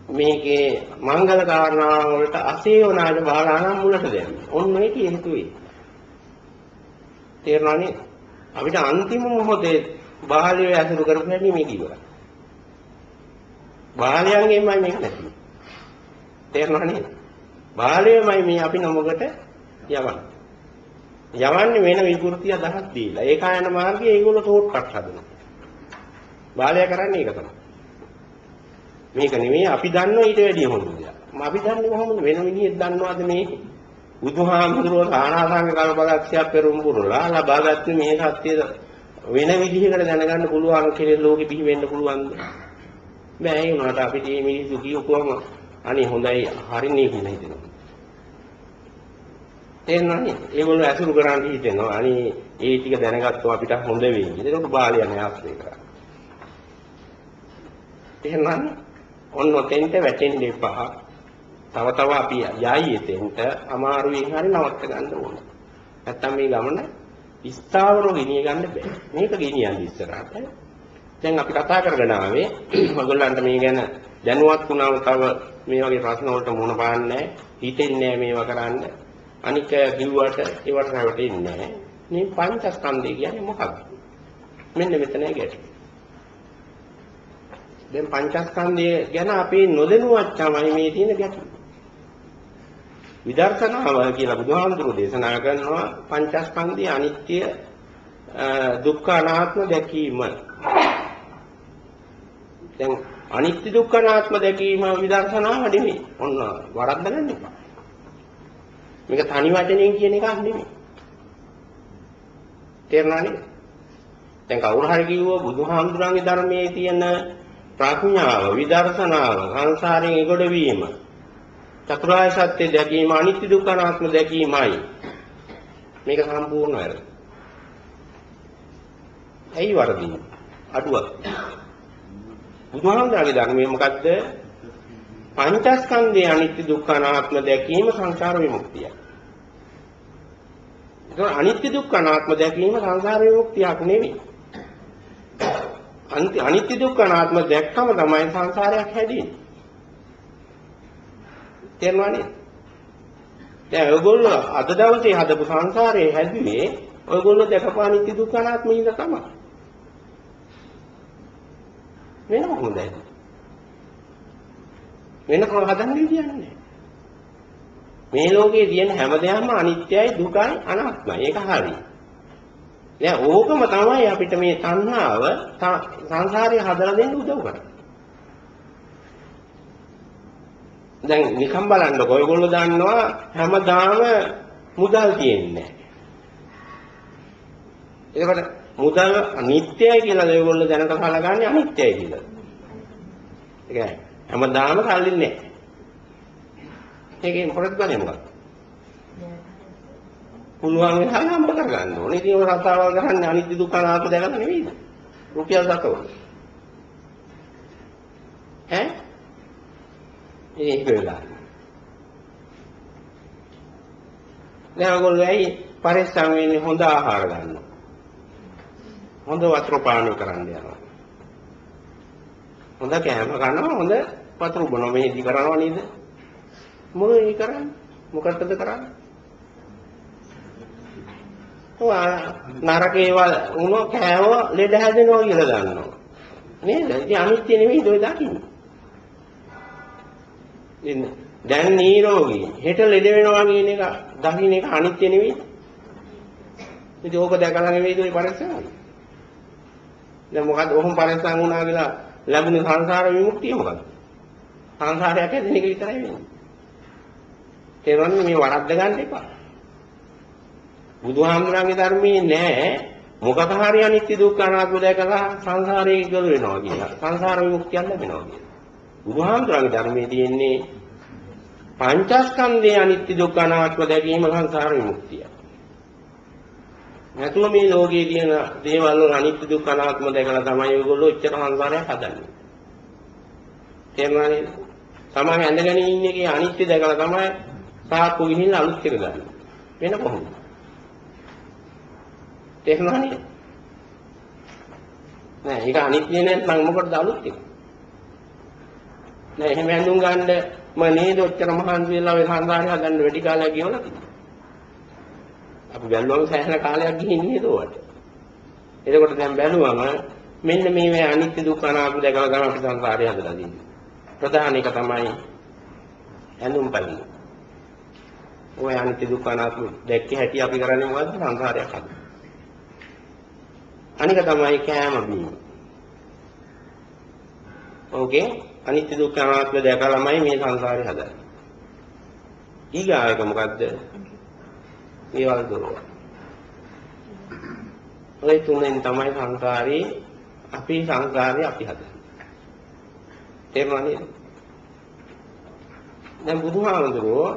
මේකේ මංගල කාරණා වලට අසේවනාට බාලානම් මුලට දැම්මේ? ඔන්න ඒක හේතුවේ. තේරුණානේ? අපිට අන්තිම මොහොතේ බාහලිය ඇසුරු කරපු හැටි මේක ඉවරයි. බාහලියන්ගෙන්මයි මේක නැති. තේරුණා නේද? බාහලියමයි මේ අපි නමකට යවන්නේ. යවන්නේ වෙන විකෘති අදහස් දීලා. ඒකායන මාර්ගයේ ඒගොල්ලෝ ෂෝට් කට් හදනවා. බාලය කරන්නේ ඒක තමයි. මේක නෙමෙයි අපි දන්නෝ ඊට වැඩිය හොඳ දෙයක්. අපි දන්නේ කොහොමද වෙන විදිහෙත් දන්නවද මේ බුදුහාමුදුරුවෝ සානාසංග කල්පලක්ෂයක් පෙරම් පුරලා ලබාගත්තේ මේ සත්‍යය වෙන විදිහකට දැනගන්න පුළුවන් කෙනෙක් ලෝකෙ බිහි වෙන්න පුළුවන්ද? බෑ ඒ උනාට අපිට මේ මිනිස්සු කියපුවම අනේ හොඳයි හරිනේ කියලා හිතෙනවා. තේරෙනවනේ? ඒගොල්ලෝ ඇසුරු කරන් හිතෙනවා. අනේ ඒ ටික දැනගත්තොත් අපිට හොඳ වෙයි. ඒකට බාලියනේ ආශ්‍රය කරා. එහෙනම් ඔන්න ඔතෙන්ට වැටෙන්න එපා. තව තව අපි යයි එතෙන්ට අමාරුවෙන් හරි නවත්ත ගන්න ඕන. නැත්තම් මේ ගමන ස්ථාවරව ගෙනිය ගන්න බෑ. මේක ගෙනියන්න ඉස්සරහට. දැන් අපි කතා කරගෙන ආවේ [clears throat] ඔයගොල්ලන්ට මේ ගැන දැනුවත් වුණාම තව මේ වගේ ප්‍රශ්න වලට මුහුණ පාන්නේ හිතෙන්නේ මේවා කරන්න. අනික කිව්වට ඒවට රැවටෙන්නේ නැහැ. මේ පංචස්කන්ධය කියන්නේ මොකක්ද? මෙන්න මෙතනයි ගැටේ. දැන් පංචස්කන්ධය ගැන අපි නොදැනුවත් තමයි මේ තියෙන ගැටලුව. විදර්ශනාව කියලා බුදුහාමුදුරුවෝ දේශනා කරනවා පංචස්කන්ධයේ අනිත්‍ය දුක්ඛ අනාත්ම දැකීම. දැන් අනිත්‍ය දුක්ඛ අනාත්ම දැකීම විදර්ශනාව නෙමෙයි. ඔන්න වරද්ද ගන්න එපා. මේක තනි වචනයෙන් කියන එකක් නෙමෙයි. තේරුණා නේද? දැන් කවුරු හරි කිව්වොත් බුදුහාමුදුරන්ගේ ධර්මයේ තියෙන ප්‍රඥාව විදර්ශනාව සංසාරයෙන් එගොඩ වීම චතුරාර්ය සත්‍ය දැකීම අනිත්‍ය දුක්ඛ අනාත්ම දැකීමයි මේක සම්පූර්ණ වැරදි. ඇයි වරදින්නේ? අඩුවක්. බුදුහාමුදුරගේ ධර්මයේ මොකද්ද? පංචස්කන්ධයේ අනිත්‍ය දුක්ඛ අනාත්ම දැකීම සංසාර විමුක්තිය. ඒක අනිත්‍ය දුක්ඛ අනාත්ම දැකීම සංසාර විමුක්තියක් නෙවෙයි. අනිත්‍ය දුක්ඛ අනාත්ම දැක්කම තමයි සංසාරයක් හැදෙන්නේ. තේරුණානේ? දැන් ඔයගොල්ලෝ අද දවසේ හදපු සංසාරේ හැදුවේ ඔයගොල්ලෝ දැකපු අනිත්‍ය දුක්ඛ අනාත්ම ඉඳ තමයි. වෙන මොකද? වෙන කොහොම හදන්නේ කියන්නේ? මේ ලෝකේ තියෙන හැම දෙයක්ම අනිත්‍යයි දුකයි අනාත්මයි. ඒක හරි. දැන් ඕකම තමයි අපිට මේ තණ්හාව සංසාරේ හදලා දෙන්න උදව් කරන්නේ. දැන් නිකම් බලන්නකො ඔයගොල්ලෝ දන්නවා හැමදාම මුදල් තියෙන්නේ එතකොට මුදල් අනිත්‍යයි කියලා ඔයගොල්ලෝ දැනට කලගන්නේ අනිත්‍යයි කියලා. ඒ හැමදාම සල්ලි නැහැ. ඒකෙන් ප්‍රතිඵලය මොකක්ද? පුළුවන් වෙලා හම්බ කරගන්න ඕනේ. ඉතින් ඔය රටාවල් ගහන්නේ අනිත්‍ය දුක්ඛ අනාත්ම දැකලා නෙවෙයිද? රුපියල් දකවල. ඈ? ඒක වෙලා. දැන් ඔයගොල්ලෝ ඇයි පරිස්සම් වෙන්නේ හොඳ ආහාර ගන්න. හොඳ වතුර පානය කරන්න යනවා. හොඳ කෑම කනවා හොඳ වතුර බොනවා මේදි කරනවා නේද? මොකද ඒ කරන්නේ? මොකටද කරන්නේ? ඔය නරකේ වුණෝ කෑව ලෙඩ හැදෙනවා කියලා දන්නවා. නේද? ඉතින් අනිත්‍ය නෙවෙයි ඔය දකින්නේ. ඉන්න දැන් නිරෝගී හෙට ලෙඩ වෙනවා කියන එක දකින්න එක අනිත්‍ය නෙවෙයි. ඉතින් ඕක දැකලා නෙවෙයි ඔය පරිස්සම. දැන් මොකද ඔහොම පරිස්සම් වුණා කියලා ලැබුණ සංසාර විමුක්තිය මොකද? සංසාරයට ඇදෙන එක විතරයි වෙන්නේ. තේරෙන්නේ මේ වරද්ද ගන්න එපා. බුදුහාමුදුරන්ගේ ධර්මයේ නෑ මොකක හරි අනිත්‍ය දුක්ඛ අනාත්ම දැකලා සංසාරයේ ඉගල වෙනවා කියලා. සංසාර විමුක්තියක් ලැබෙනවා කියලා. බුදුහාමුදුරන්ගේ ධර්මයේ තියෙන්නේ පංචස්කන්ධයේ අනිත්‍ය දුක්ඛ අනාත්ම දැකීම සංසාර විමුක්තිය. නැතුව මේ ලෝකයේ තියෙන දේවල් වල අනිත්‍ය දුක්ඛ අනාත්ම දැකලා තමයි ඔයගොල්ලෝ ඉච්ඡර සංසාරයක් හදන්නේ. තේරුණා නේද? තමයි ඇඳගෙන ඉන්නේ කේ අනිත්‍ය දැකලා තමයි සාක්කු ගිහින් අලුත් එක ගන්න. වෙන කොහොමද? තේරුණා නේද? නෑ ඒක අනිත්‍ය නැත්නම් මොකටද අලුත් එක? නෑ එහෙම ඇඳුම් ගන්න ම නේද ඔච්චර මහන්සි වෙලා ඔය සංසාරේ හදන්න වැඩි කාලයක් ගියවලා තියෙන්නේ. අපි බැලුවම සෑහෙන කාලයක් ගිහින් නේද උවට. එතකොට දැන් බැලුවම මෙන්න මේ අනිත්‍ය දුක්ඛ අනාත්ම දැකලා තමයි අපි සංසාරේ හදලා තියෙන්නේ. ප්‍රධාන එක තමයි ඇඳුම් පැළඳුම්. ඔය අනිත්‍ය දුක්ඛ අනාත්ම දැක්කේ හැටි අපි කරන්නේ මොකද්ද සංසාරයක් හදන්න. අනික තමයි කෑම බීම. ඕකේ අනිත්‍ය දුක්ඛ අනාත්ම දැකලාමයි මේ සංසාරේ හදන්නේ. ඊගායක මොකද්ද? ඒවල් දොරව. ඔය තුනෙන් තමයි සංසාරේ අපි සංසාරේ අපි හදන්නේ. තේරුණා නේද? දැන් බුදුහාමුදුරුවෝ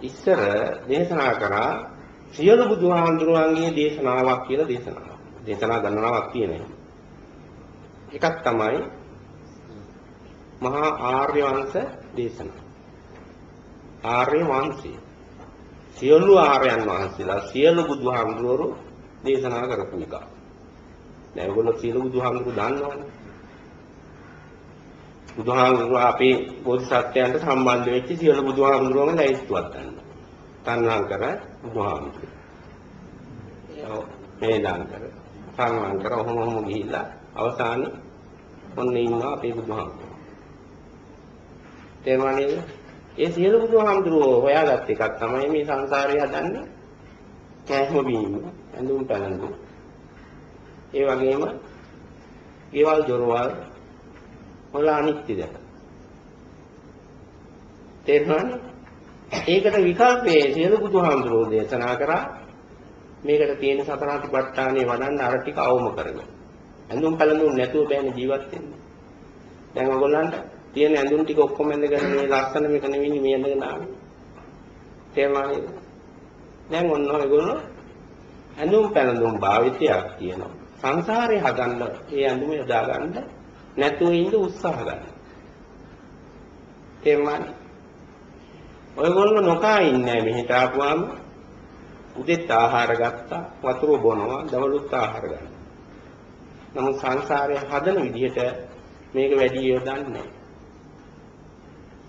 ඉස්සර දේශනා කරා සියලු බුදුහාමුදුරුවන්ගේ දේශනාවක් කියලා දේශනාවක්. දේශනා ගණනාවක් තියෙනවා. එකක් තමයි මහා ආර්ය වංශ දේශනා. ආර්ය වංශය. සියලු ආර්යයන් වහන්සේලා සියලු බුදුහාමුදුරුවෝ දේශනා කරපු එක. දැන් ඔයගොල්ලෝ සියලු බුදුහාමුදුරුවෝ දන්නවනේ. බුදුහාමුදුරුවෝ අපේ බෝධිසත්වයන්ට සම්බන්ධ වෙච්ච සියලු බුදුහාමුදුරුවෝම ලැයිස්තුවක් ගන්නවා. තණ්හාංකර බුදුහාමුදුරුවෝ. මේ දාංකර සංවංකර ඔහොම ඔහොම ගිහිල්ලා අවසානයේ ඔන්න ඉන්නවා අපේ බුදුහාමුදුරුවෝ. තේරුණා නේද? ඒ සියලු බුදුහාමුදුරුවෝ හොයාගත් එකක් තමයි මේ සංසාරේ හදන්නේ. කෑම බීම, ඇඳුම් පැළඳුම්. ඒ වගේම ගෙවල් දොරවල් වල අනිත්‍ය දැක. තේරුණානේ? ඒකට විකල්පයේ සියලු බුදුහාමුදුරුවෝ දේශනා කරා මේකට තියෙන සතරාතිපට්ඨානේ වඩන්න අර ටික අවම කරගෙන. ඇඳුම් පැළඳුම් නැතුව බෑනේ ජීවත් වෙන්න. දැන් ඔයගොල්ලන්ට තියෙන ඇඳුම් ටික ඔක්කොම ඇඳගෙන මේ ලස්සන මේක නෙවෙයි මේ ඇඳගෙන ආවේ. තේරුණානේ? දැන් ඔන්න ඔයගොල්ලෝ ඇඳුම් පැළඳුම් භාවිතයක් තියෙනවා. සංසාරේ හදන්න ඒ ඇඳුම යොදා ගන්න නැතුව ඉන්න උත්සාහ ගන්න. තේරුණානේ? ඔයගොල්ලෝ නොකා ඉන්නේ මෙහෙට ආපුවාම උදෙත් ආහාර ගත්තා, වතුර බොනවා, දවල්ුත් ආහාර ගන්නවා. නමුත් සංසාරයේ හදන විදිහට මේක වැඩි යොදන්නේ නැහැ.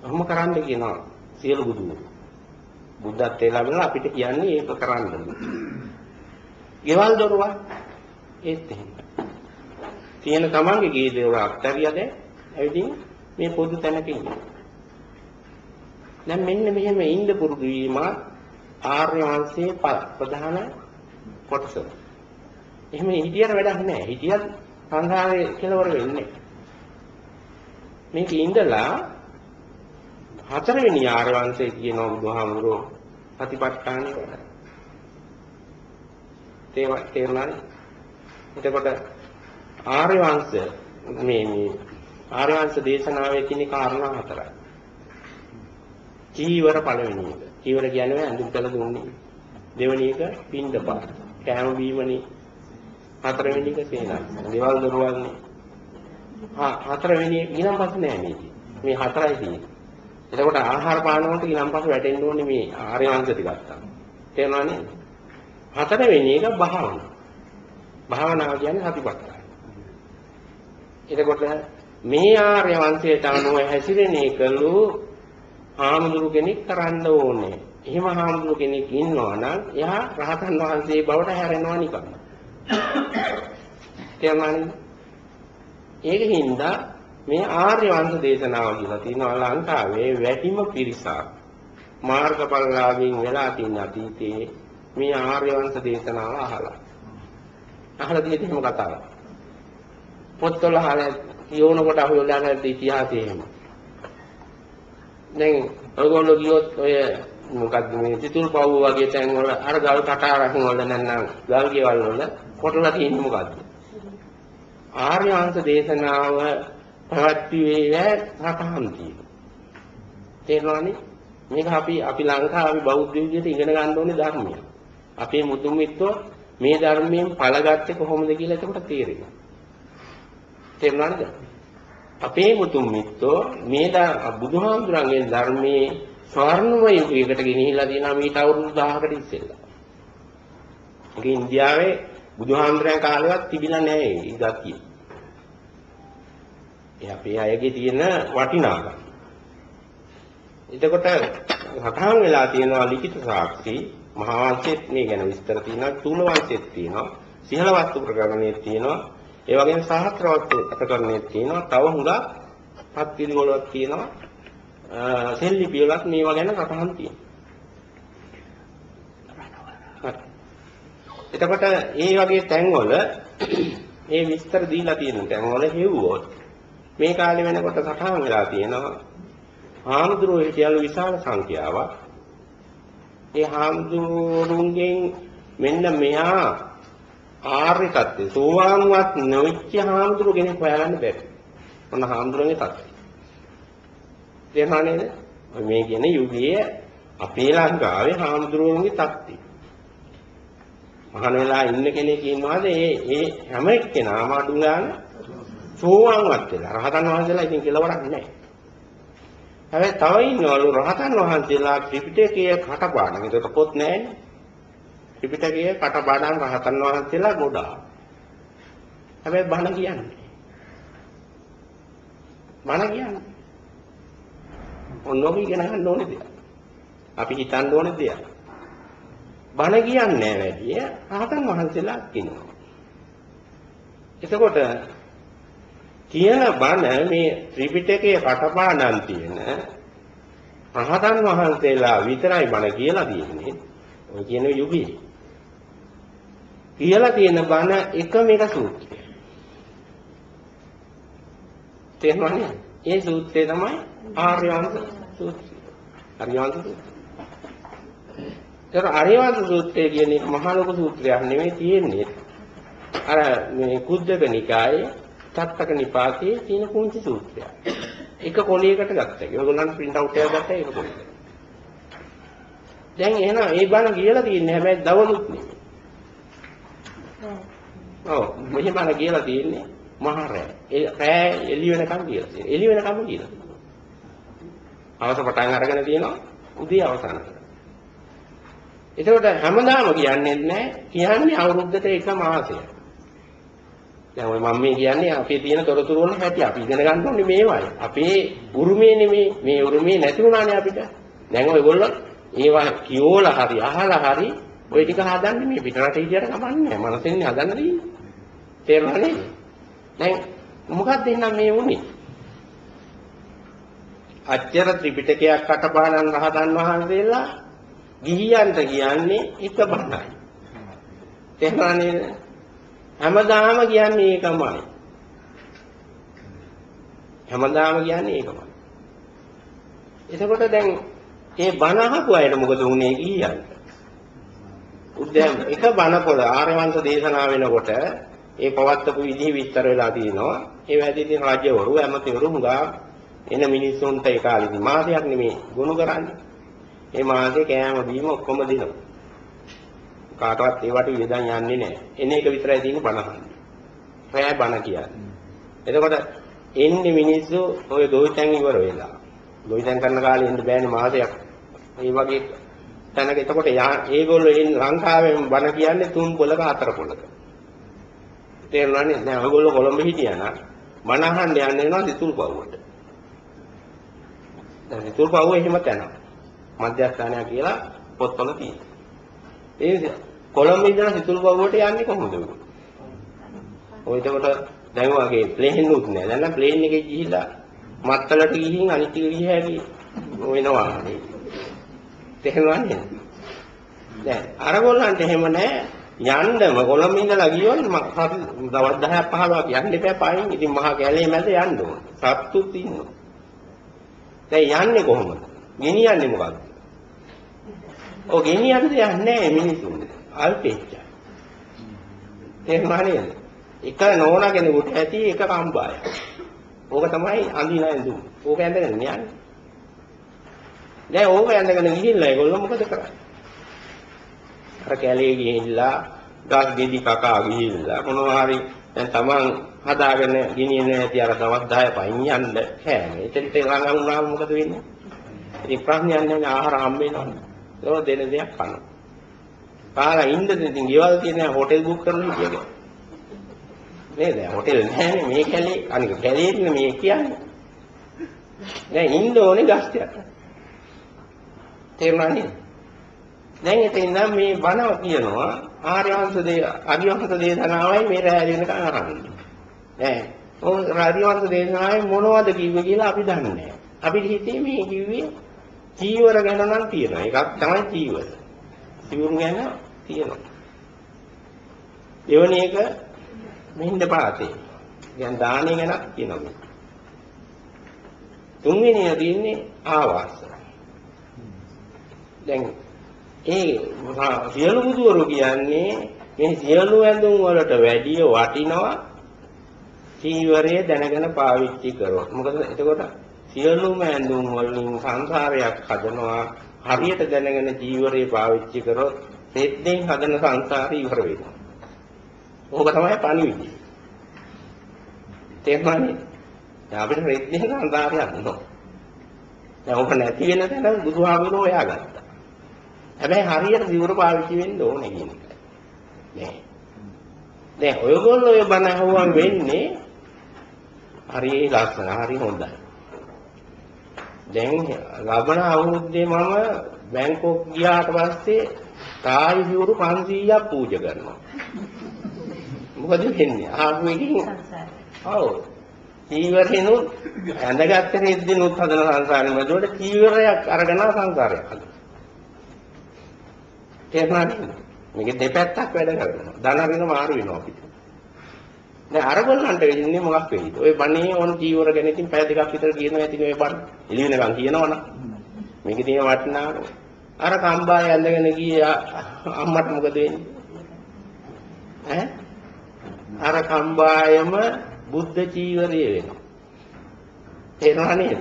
ඔහොම කරන්න කියනවා සියලු බුදුන්. බුද්ධත්වයේ ලැබෙනවා අපිට කියන්නේ ඒක කරන්න. ගෙවල් දොරවල් ඒත් එහෙම. තියෙන තමන්ගේ ගේ දේවල් අත්හැරියද ඇවිදින් මේ පොදු තැනක ඉන්නවා. දැන් මෙන්න මෙහෙම ඉන්න පුරුදු වීම ආර්ය වංශයේ ප්‍රධාන කොටස. එහෙම හිටියට වැඩක් නැහැ. හිටියත් සංසාරේ කෙලවර වෙන්නේ. මේක ඉඳලා හතරවෙනි ආර්ය වංශයේ කියනවා බුදුහාමුදුරුවෝ ප්‍රතිපත්තානේ කරා. තේරුණානේ? එතකොට ආර්ය වංශ මේ මේ ආර්ය වංශ දේශනාවේ තියෙන කාරණා හතරයි. චීවර පළවෙනි එක. චීවර කියන්නේ ඇඳුම් කළ දුන්නේ. දෙවෙනි එක පින්දපාත. කෑම බීමනේ. හතරවෙනි එක සේනාස. දේවල් දරුවල්නේ. හා හතරවෙනි ඊළඟ පස්සේ නෑ මේක. මේ හතරයි තියෙන්නේ. එතකොට ආහාර පාන වලට ඊළඟ පස්සේ වැටෙන්න ඕනේ මේ ආර්ය වංශ ටිකක් තමයි. තේරුණා නේද? හතරවෙනි එක භාවනාව. භාවනාව කියන්නේ සතිපට්ඨාන. එතකොට මේ ආර්ය වංශයට අනුව හැසිරෙන එකලු හාමුදුරු කෙනෙක් කරන්න ඕනේ. එහෙම හාමුදුරු කෙනෙක් ඉන්නවා නම් එයා රහතන් වහන්සේ බවට හැරෙනවා නිකන්. තේරුණානේ? ඒකින්ද මේ ආර්ය වංශ දේශනාව කියලා තියෙනවා ලංකාවේ වැඩිම පිරිසක් මාර්ගඵලලාභින් වෙලා තියෙන අතීතයේ මේ ආර්ය වංශ දේශනාව අහලා. අහලා තියෙන්නේ එහෙම කතාවක්. පොත්වල අහලා කියවනකොට අහුවෙලා නැද්ද ඉතිහාසයේ එහෙම. දැන් ඔයගොල්ලෝ ගියොත් ඔය මොකක්ද මේ සිතුල් පව් වගේ තැන් වල අර ගල් කටාරකින් වල නැත්නම් ගල් ගෙවල් වල කොටලා තියෙන්නේ මොකද්ද? ආර්ය වංශ දේශනාව පැවැත්වුවේ සටහන් තියෙනවා. තේරෙනවනේ? මේක අපි අපි ලංකාවේ බෞද්ධ විදියට ඉගෙන ගන්න ඕනේ ධර්මයක්. අපේ මුතුන් මිත්තෝ මේ ධර්මයෙන් පළගත්තේ කොහොමද කියලා එතකොට තේරෙනවා. තේරුණාද? අපේ මුතුන් මිත්තෝ මේ බුදුහාමුදුරන්ගේ ධර්මයේ ස්වර්ණමය යුගයකට ගෙනහිලා තියෙනවා මීට අවුරුදු 1000කට ඉස්සෙල්ලා. ඒක ඉන්දියාවේ බුදුහාමුදුරන් කාලෙවත් තිබිලා නැහැ ඒ ගතිය. ඒ අපේ අයගේ තියෙන වටිනාකම. එතකොට සටහන් වෙලා තියෙනවා ලිඛිත සාක්ෂි මහා වංශෙත් මේ ගැන විස්තර තියෙනවා චූල වංශෙත් තියෙනවා සිහල වස්තු ප්‍රකරණෙත් තියෙනවා ඒ වගේම සහස්ත්‍ර වස්තු ප්‍රකරණෙත් තියෙනවා තව හුඟක් පත් පිළිගොලක් තියෙනවා සෙල්ලි පියලක් මේවා ගැන සටහන් තියෙනවා එතකොට ඒ වගේ තැන්වල ඒ විස්තර දීලා තියෙන තැන්වල හෙව්වොත් මේ කාලේ වෙනකොට සටහන් වෙලා තියෙනවා හාමුදුරුවෝ හිටියලු විශාල සංඛ්‍යාවක්. ඒ හාමුදුරුවන්ගෙන් මෙන්න මෙහා ආර්ය தත්ත්වය සෝවාන්වත් නොවිච්ච හාමුදුරුව කෙනෙක් හොයාගන්න බැහැ. මොන හාමුදුරුවන්ගේ தත්ත්වය. තේරුණා නේද? මේ කියන යුගයේ අපේ ලංකාවේ හාමුදුරුවන්ගේ தත්ත්වය. මහාන වෙලා ඉන්න කෙනෙක් ඉන්නවාද ඒ ඒ හැම එක්කෙනාම අඩු ගන්න සෝවාන්වත් වෙලා රහතන් වහන්සේලා ඉතින් කෙලවරක් නැහැ. හැබැයි තව ඉන්නවලු රහතන් වහන්සේලා ත්‍රිපිටකයේ කටපාඩම්. ඒකට පොත් නැහැනේ. ත්‍රිපිටකයේ කටපාඩම් රහතන් වහන්සේලා ගොඩාක්. හැබැයි බණ කියන්නේ. බණ කියන්නේ. ඔන්නෝගි ඉගෙන ගන්න ඕනේ දෙයක්. අපි හිතන්න ඕනේ දෙයක්. බණ කියන්නේ වැඩි රහතන් වහන්සේලා කියනවා. එතකොට කියන බණ මේ ත්‍රිපිටකයේ කටපාඩම් තියෙන රහතන් වහන්සේලා විතරයි බණ කියලා තියෙන්නේ. ඔය කියන යුගයේ. කියලා තියෙන බණ එකම එක සූත්‍රය. තේරුණානේ? ඒ සූත්‍රය තමයි ආර්යවංශ සූත්‍රය. ආර්යවංශ සූත්‍රය. ඒතර ආර්යවංශ සූත්‍රය කියන්නේ මහා ලොකු සූත්‍රයක් නෙමෙයි තියෙන්නේ. අර මේ කුද්දක නිකායේ තත්තක නිපාතයේ තියෙන කුංචි සූත්‍රය. එක කොළියකට ගත්තා. ඒගොල්ලන් print out එකක් ගත්තා ඒක කොළියකට. දැන් එහෙනම් ඒ බණ කියලා තියෙන්නේ හැබැයි දවලුත් නෙමෙයි. ඔව් මෙහෙම බණ කියලා තියෙන්නේ මහ රෑ. ඒ රෑ එළි වෙනකම් කියලා තියෙනවා. එළි වෙනකම් කියලා. අවස පටන් අරගෙන තියෙනවා උදේ අවසන් කරනවා. එතකොට හැමදාම කියන්නේ නැහැ. කියන්නේ අවුරුද්දට එක මාසයක්. දැන් ඔය මම මේ කියන්නේ අපේ තියෙන තොරතුරු වල හැටි අපි ඉගෙන ගන්න ඕනේ මේවයි. අපේ උරුමේ නෙමේ මේ උරුමේ නැති වුණානේ අපිට. දැන් ඔයගොල්ලෝ ඒවා කියෝලා හරි අහලා හරි ඔය ටික හදන්නේ මේ පිටරට ඉදියට කමන්නේ නැහැ. මනසෙන් හදන්න දෙන්නේ. තේරුණා නේද? දැන් මොකක්ද එහෙනම් මේ වුනේ? අච්චර ත්‍රිපිටකයක් අටපාඩම් රහතන් වහන්සේලා ගිහියන්ට කියන්නේ එක බණයි. තේරුණා නේද? හැමදාම කියන්නේ ඒකමයි. හැමදාම කියන්නේ ඒකමයි. එතකොට දැන් ඒ බණ අහපු අයට මොකද වුනේ කියන්නේ? උද්දෑම එක බණ පොළ ආර්යවංශ දේශනා වෙනකොට ඒ පවත්වපු විදිහ විස්තර වෙලා තියෙනවා. ඒ වැඩි තියෙන රාජ්‍යවරු ඇමතිවරු හුඟා එන මිනිස්සුන්ට ඒ කාලෙදි මාසයක් නෙමේ ගොනු කරන්නේ. ඒ මාසේ කෑම බීම ඔක්කොම දෙනවා. කාටවත් ඒවට වියදම් යන්නේ නැහැ. එන එක විතරයි තියෙන්නේ බණ අහන්නේ. රෑ බණ කියන්නේ. එතකොට එන්නේ මිනිස්සු ඔය ගොවිතැන් ඉවර වෙලා. ගොවිතැන් කරන කාලේ එන්න බෑනේ මාසයක්. මේ වගේ තැනක එතකොට ඒගොල්ලෝ එන්නේ ලංකාවෙන් බණ කියන්නේ තුන් පොලක හතර පොලක. තේරුණානේ? දැන් ඔයගොල්ලෝ කොළඹ හිටියා නම් බණ අහන්න යන්න වෙනවා සිතුල් පවුවට. දැන් සිතුල් පවුව එහෙම තැනක්. මධ්‍යස්ථානය කියලා පොත්වල තියෙනවා. ඒ කොළඹ ඉඳලා සිතුල් පවුවට යන්නේ කොහොමද ඔයගොල්ලෝ? ඔය එතකොට දැන් වගේ ප්ලේන් උත් නෑ. දැන් නම් ප්ලේන් එකේ ගිහිල්ලා මත්තලට ගිහින් අනිත් ටික ගිහ හැකි වෙනවා. තේරුණානේ? දැන් අරගොල්ලන්ට එහෙම නෑ. යන්නම කොළඹ ඉඳලා ගියොත් දවස් 10ක් 15ක් යන්න එපා පායින්. ඉතින් මහා කැලේ මැද යන්න ඕන. සත්තුත් ඉන්නවා. දැන් යන්නේ කොහොමද? ගෙනියන්නේ මොකක්ද? ඔය ගෙනියන්න දෙයක් නැහැ මිනිසුන්. අල්පෙච්ච. තේරුණා නේද? එක නෝනා කෙනෙකුට ඇති එක කම්බාය. ඕක තමයි අඳින ඇඳුම්. ඕක ඇඳගෙන යන්නේ. දැන් ඕක ඇඳගෙන ගිහිල්ලා ඒගොල්ලෝ මොකද කරන්නේ? අර කැලේ ගිහිල්ලා ගස් ගෙඩි කකා ගිහිල්ලා මොනවා හරි දැන් Taman හදාගෙන ගෙනියන ඇති අර දවස් 10 පයින් යන්න කෑනේ. එතනට ළඟ වුණාම මොකද වෙන්නේ? ඉතින් ප්‍රශ්නයක් නැහැ ආහාර හම්බ වෙනවා. ඒක දෙන දෙයක් කනවා. කාලා ඉන්නද ඉතින් ගෙවල් තියෙන හොටෙල් බුක් කරන්න කියන්නේ. නේද? හොටෙල් නැහැ මේ කැලේ අනික කැලේ මේ කියන්නේ. දැන් ඉන්න ඕනේ ගස්තියක්. තේරුණා නේද? දැන් එතෙන් නම් මේ බණ කියනවා ආර්යවංශ දේ අරිවංශ දේශනාවයි මේ රැය වෙනකන් අහන්නේ. ඈ ඔය ආර්යවංශ දේශනාවේ මොනවද කිව්වේ කියලා අපි දන්නේ නැහැ. අපිට හිතේ මේ කිව්වේ චීවර ගැන නම් තියෙනවා. ඒකක් තමයි චීවර. සිවුරු ගැන තියෙනවා. එවැනි එක මෙහිඳ පාතේ. දැන් දාණය ගැන කියනවා. තුන්වෙනි එක තියෙන්නේ ආවාස. දැන් ඒ සියලු බුදුවරු කියන්නේ මේ සියලු ඇඳුම් වලට වැඩිය වටිනවා චීවරය දැනගෙන පාවිච්චි කරොත්. මොකද එතකොට සියලුම ඇඳුම් වලින් සංසාරයක් හදනවා හරියට දැනගෙන ජීවරේ පාවිච්චි කරොත් රෙද්දෙන් හදන සංසාරي ඉවර වෙනවා. ඕක තමයි පණිවිඩය. තේරුණානේ? දැන් අපිට රෙද්දෙන් සංසාරයක් නෝ. දැන් ඕක නැති වෙන තැන බුදුහාමුදුරුවෝ හොයාගත්තා. හැබැයි හරියට ජීවර පාවිච්චි වෙන්න ඕනේ කියන එක. නෑ. දැන් ඔයගොල්ලෝ ඔය බණ අහුවන් වෙන්නේ හරි ලස්සන හරි හොඳයි. දැන් ලබන අවුරුද්දේ මම බැංකොක් ගියාට පස්සේ තායි විවුරු 500ක් පූජා කරනවා. මොකද වෙන්නේ? ආපු එකකින් ඔව්. චීවරේනොත් ඇඳගත්ත රෙද්දිනුත් හදන සංසාරෙම ඒකට චීවරයක් අරගෙන සංසාරයක් හදනවා. තේරුණාද? මේකේ දෙපැත්තක් වැඩ කරනවා. ධන අරින මාරු වෙනවා අපිට. දැන් අරගොල්ලන්ට වෙන්නේ මොකක් වෙයිද? ඔය බණේ ඕන ජීවර ගැන ඉතින් පැය දෙකක් විතර කියනවා ඇති මේ බණ. එළි වෙනකන් කියනවනම්. මේකේ තියෙන වටිනාකම. අර කම්බාය ඇඳගෙන ගියේ අම්මට මොකද වෙන්නේ? ඈ? අර කම්බායම බුද්ධ චීවරය වෙනවා. තේරුණා නේද?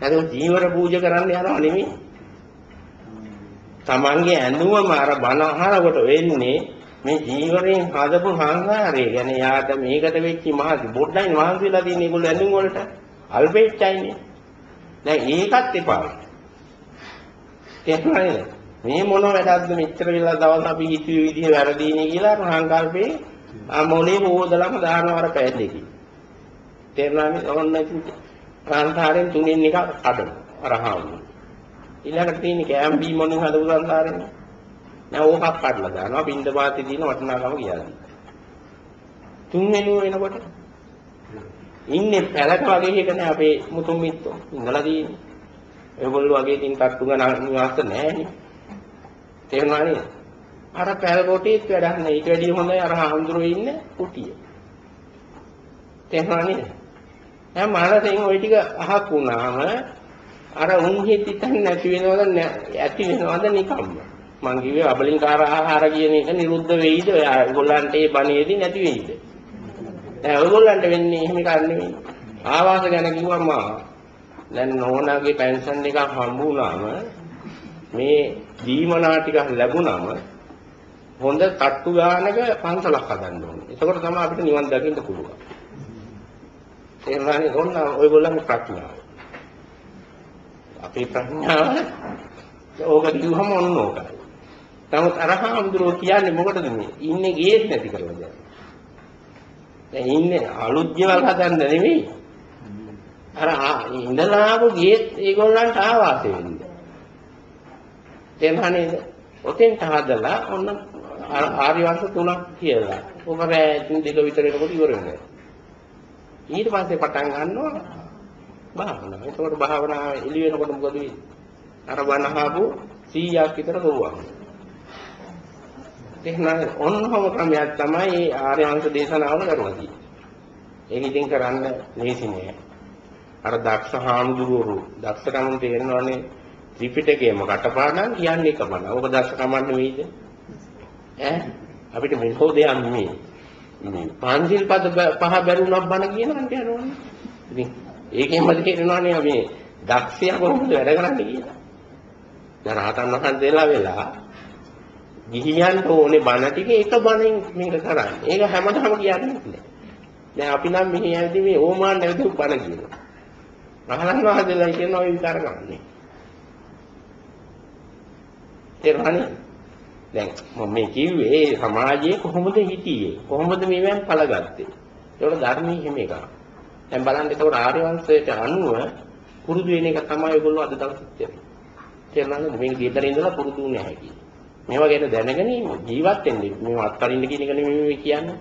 නැත්නම් ජීවර පූජා කරන්න යනවා නෙමෙයි. Tamange ඇඳුමම අර බණ අහනකොට වෙන්නේ මේ ජීවරයෙන් හදපු සංසාරේ ගැන යාට මේකට වෙච්ච මහසි බොඩ්ඩයි මහන්සිලා තියෙන ඒගොල්ලෝ ඇඳුම් වලට අල්පෙච්චයිනේ. දැන් ඒකත් එපා. තේරුණාද? මේ මොන වැඩක්ද මෙච්චර වෙලා දවස් අපි හිතුවේ විදිහ වැරදීනේ කියලා සංකල්පේ ආ මොලේ හොදලම දානවර පැය දෙකකින්. තේරුණානේ? ඔන්න ඉතින් සංසාරෙන් තුනෙන් එක අඩන අරහාවු. ඊළඟට තියෙන කෑම් බීම මොනින් හදපු සංසාරෙන්නේ? නෑ ඕකක් කඩලා දානවා බින්ද පාතේ තියෙන වටිනාකම කියලා. තුන් වෙනුව වෙනකොට ඉන්නේ පැලක වගේ එක නෑ අපේ මුතුන් මිත්තෝ ඉඳලා තියෙන්නේ. ඒගොල්ලෝ වගේ තින් කට්ටු ගන්න නිවාස නෑනේ. තේරුණා නේද? අර පැල කොටේත් වැඩක් නෑ. ඊට වැඩිය හොඳයි අර හාමුදුරුවෝ ඉන්නේ කුටිය. තේරුණා නේද? දැන් මානසෙන් ওই ටික අහක් වුණාම අර උන් හිතින් නැති වෙනවද ඇති වෙනවද නිකම්ම. මං කිව්වේ අබලින්කාර ආහාර කියන එක නිරුද්ධ වෙයිද? ඔයගොල්ලන්ට ඒ බණේදී නැති වෙයිද? දැන් ඔයගොල්ලන්ට වෙන්නේ එහෙම එකක් නෙමෙයි. ආවාස ගැන කිව්වම දැන් නෝනාගේ පෙන්ෂන් එකක් හම්බ වුණාම මේ දීමනා ටිකක් ලැබුණාම හොඳ තට්ටු ගානක පන්සලක් හදන්න ඕනේ. එතකොට තමයි අපිට නිවන් දකින්න පුළුවන්. තේරුණානේ ඔන්න ඔයගොල්ලන්ගේ ප්‍රඥාව. අපේ ප්‍රඥාව ඕක කිව්වම ඔන්න ඕකයි. නමුත් අරහාමුදුරුවෝ කියන්නේ මොකටද මේ? ඉන්නේ ගේත් නැති කරලා දැන්. දැන් ඉන්නේ අලුත් ගෙවල් හදන්න නෙමෙයි. අර ඉඳලා ආපු ගේත් ඒගොල්ලන්ට ආවාසය වෙන්න. තේරුණා නේද? ඔතෙන්ට හදලා ඔන්න ආර්ය වර්ෂ 3ක් කියලා. ඔක රෑ දෙක විතර එනකොට ඉවර වෙනවා. ඊට පස්සේ පටන් ගන්නවා භාවනාව. ඒකෝට භාවනාව එළි වෙනකොට මොකද වෙන්නේ? අර වනහාපු 100ක් විතර දරුවා. එහෙනම් ඔන්නම ක්‍රමයක් තමයි මේ ආර්යවංශ දේශනාවල කරලා තියෙන්නේ. ඒක ඉතින් කරන්න ලේසි නෑ. අර දක්ෂ හාමුදුරුවෝ දක්ෂකම් තේරෙනවනේ ත්‍රිපිටකයේම කටපාඩම් කියන්නේ එකමයි. ඕක දක්ෂකම නෙවෙයිද? ඈ අපිට මොකෝ දෙයක් නෙමෙයි. මේ පංචිල් පද පහ බැරුණක් බණ කියනකට යනවනේ. ඉතින් ඒකෙන්ම තේරෙනවනේ මේ දක්ෂයා කොහොමද වැඩ කරන්නේ කියලා. දැන් රහතන් වහන්සේලා වෙලා ගිහියන්ට ඕනේ බණ ටික එක බණෙන් මේක කරන්නේ. ඒක හැමදාම කියන්නේ නැහැ. දැන් අපි නම් මෙහි ඇවිත් මේ ඕමාන් නැවතුම් බණ කියනවා. රහතන් වහන්සේලා කියනවා ඒ විතර ගන්නනේ. තේරුණානේ? දැන් මම මේ කිව්වේ සමාජයේ කොහොමද හිටියේ? කොහොමද මේවෙන් පළගත්තේ? ඒකට ධර්මයේ හිම එකක්. දැන් බලන්න ඒකට ආර්ය වංශයට අනුව පුරුදු වෙන එක තමයි ඒගොල්ලෝ අද දවසට කරන්නේ. තේරුණාද? මේක ගෙදර ඉඳලා පුරුදු නැහැ කියන්නේ. මේවා ගැන දැනගෙන ජීවත් වෙන්න. මේවා අත්හරින්න කියන එක නෙමෙයි මේ කියන්නේ.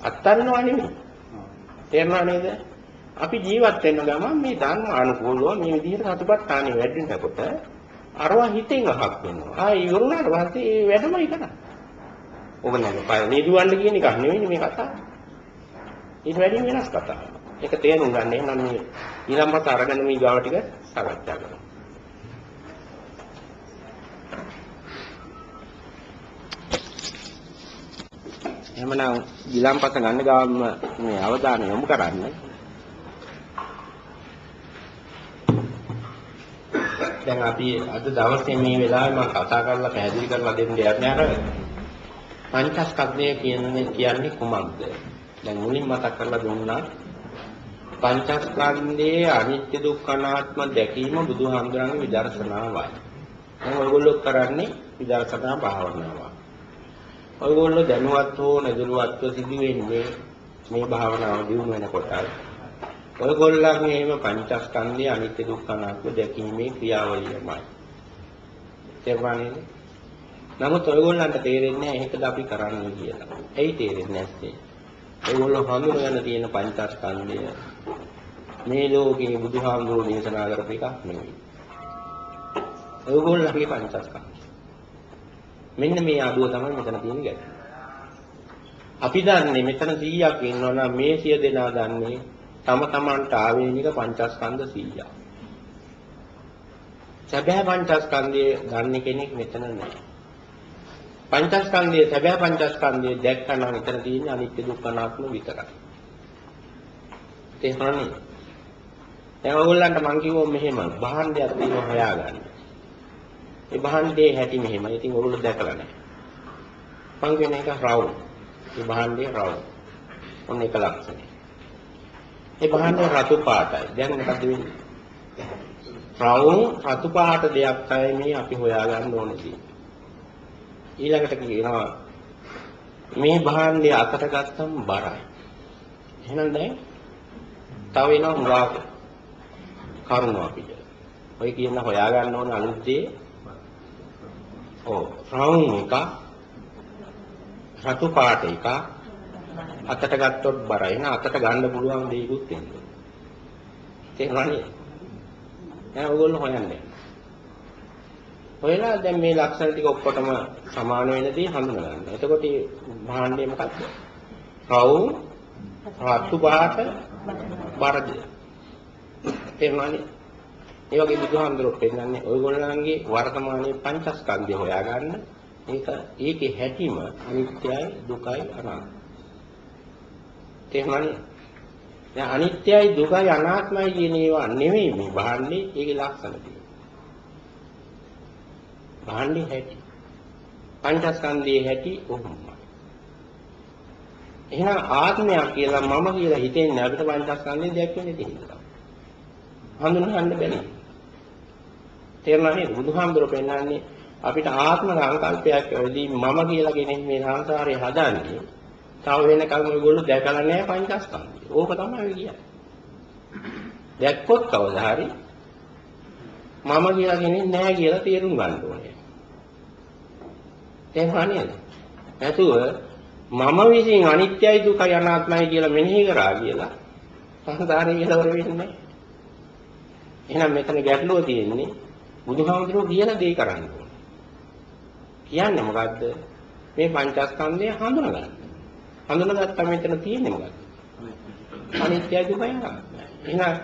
අත්හරිනවා නෙමෙයි. තේරුණා නේද? අපි ජීවත් වෙන ගමන් මේ ධර්ම අනුකූලව මේ විදිහට සතුටානේ වැඩිනකොට අරවා හිතෙන් අහක් වෙනවා. ආ ඉවරුණාට පස්සේ ඒ වැඩමයි කරන්නේ. ඔබ නේද නිදුවන්න කියන එක නෙවෙයි මේ කතාව. ඊට වැඩි වෙනස් කතාවක්. ඒක තේරුම් ගන්න එහෙනම් මේ ඊළඟට අරගෙන මේ ගාව ටික සාකච්ඡා කරමු. එහෙමනම් ඊළඟට ගන්න ගාම මේ අවධානය යොමු කරන්න. දැන් අපි අද දවසේ මේ වෙලාවේ මම කතා කරලා පැහැදිලි කරලා දෙන්න යන්නේ අර පංචස්කන්ධය කියන්නේ කියන්නේ කුමක්ද? දැන් මුලින් මතක් කරලා දුන්නා පංචස්කන්ධයේ අනිත්‍ය දුක්ඛ අනාත්ම දැකීම බුදුහාමුදුරන්ගේ විදර්ශනාවයි. දැන් ඔයගොල්ලෝ කරන්නේ විදර්ශනා භාවනාව. ඔයගොල්ලෝ දැනුවත් හෝ නැදනුවත්ව සිදුවෙන්නේ මේ භාවනාව දියුණු වෙනකොට ඔයගොල්ලන්ගේ එහෙම පංචස්කන්ධයේ අනිත්‍ය දුක්ඛ අනාත්ම දැකීමේ ක්‍රියාවලියමයි. තේරුණානේ? නමුත් ඔයගොල්ලන්ට තේරෙන්නේ නැහැ ඒකද අපි කරන්නේ කියලා. ඇයි තේරෙන්නේ නැත්තේ? ඔයගොල්ලෝ හඳුනගෙන තියෙන පංචස්කන්ධය මේ ලෝකේ බුදුහාමුදුරුවෝ දේශනා කරපු එකක් නෙවෙයි. ඔයගොල්ලන්ගේ පංචස්කන්ධය. මෙන්න මේ අඩුව තමයි මෙතන තියෙන ගැටලුව. අපි දන්නේ මෙතන 100ක් ඉන්නවනම් මේ 100 දෙනා දන්නේ තම තමන්ට ආවේනික පංචස්කන්ධ 100ක්. සැබෑ පංචස්කන්ධයේ දන්නේ කෙනෙක් මෙතන නැහැ. පංචස්කන්ධයේ සැබෑ පංචස්කන්ධයේ දැක්කම මෙතන තියෙන්නේ අනිත්‍ය දුක්ඛ අනාත්ම විතරයි. තේරුණානේ? දැන් ඔයගොල්ලන්ට මං කිව්වොත් මෙහෙම භාණ්ඩයක් තියෙනවා හොයාගන්න. ඒ භාණ්ඩේ හැටි මෙහෙමයි. ඉතින් ඔයගොල්ලෝ දැකලා නැහැ. පංගු වෙන එක රවුම්. මේ භාණ්ඩයේ රවුම්. ඔන්න එක ලක්ෂණය. ඒ භාණ්ඩය රතු පාටයි. දැන් මොකද වෙන්නේ? රවුම් රතු පාට දෙයක් තමයි මේ අපි හොයාගන්න ඕනේ. ඊළඟට කියනවා මේ භාණ්ඩය අතට ගත්තම බරයි. එහෙනම් දැන් තව එනවා හුඟක් කරුණු අපිට. ඔය කියන හොයාගන්න ඕන අලුත් දේ ඔව් රවුම් එක රතු පාට එක අතට ගත්තොත් බරයි න අතට ගන්න පුළුවන් දෙයක්ත් තියෙනවා. තේරුණානේ? දැන් ඔයගොල්ලෝ හොයන්නේ. හොයලා දැන් මේ ලක්ෂණ ටික ඔක්කොටම සමාන වෙන දේ හඳුනා ගන්න. එතකොට මේ භාණ්ඩය මොකක්ද? රවුම් රතු පාට බරද. තේරුණානේ? ඒ වගේ බුදුහාමුදුරුවෝ පෙන්නන්නේ ඔයගොල්ලන්ගේ වර්තමානයේ පංචස්කන්ධය හොයාගන්න. ඒක ඒකේ හැටිම අනිත්‍යයි දුකයි අනාත්මයි. තේරුණානේ? දැන් අනිත්‍යයි දුකයි අනාත්මයි කියන ඒවා නෙමෙයි මේ භාණ්ඩේ ඒකේ ලක්ෂණ ටික. භාණ්ඩේ හැටි. පංචස්කන්ධයේ හැටි කොහොමද? එහෙනම් ආත්මයක් කියලා මම කියලා හිතෙන්නේ අපිට පංචස්කන්ධය දැක්වෙන්නේ තියෙනවා. හඳුනගන්න බැහැ. තේරුණා නේද? බුදුහාමුදුරුවෝ පෙන්නන්නේ අපිට ආත්ම සංකල්පයක් වෙදී මම කියලා කෙනෙක් මේ සංසාරේ හදන්නේ. තව වෙනකල් ඔයගොල්ලෝ දැකලා නැහැ පංචස්කන්ධය. ඕක තමයි කියන්නේ. දැක්කොත් කවදා හරි මම කියලා කෙනෙක් නැහැ කියලා තේරුම් ගන්න ඕනේ. තේරුණා නේද? නැතුව මම විසින් අනිත්‍යයි දුකයි අනාත්මයි කියලා මෙනෙහි කරා කියලා සංසාරේ ඉලවර වෙන්නේ නැහැ. එහෙනම් මෙතන ගැටලුව තියෙන්නේ බුදුහාමුදුරුවෝ කියන දේ කරන්න ඕනේ. කියන්නේ මොකද්ද? මේ පංචස්කන්ධය හඳුනගන්න. හඳුනගත්තා මෙතන තියෙන්නේ මොකද්ද? අනිත්‍යයි දුකයි අනාත්මයි. එහෙනම්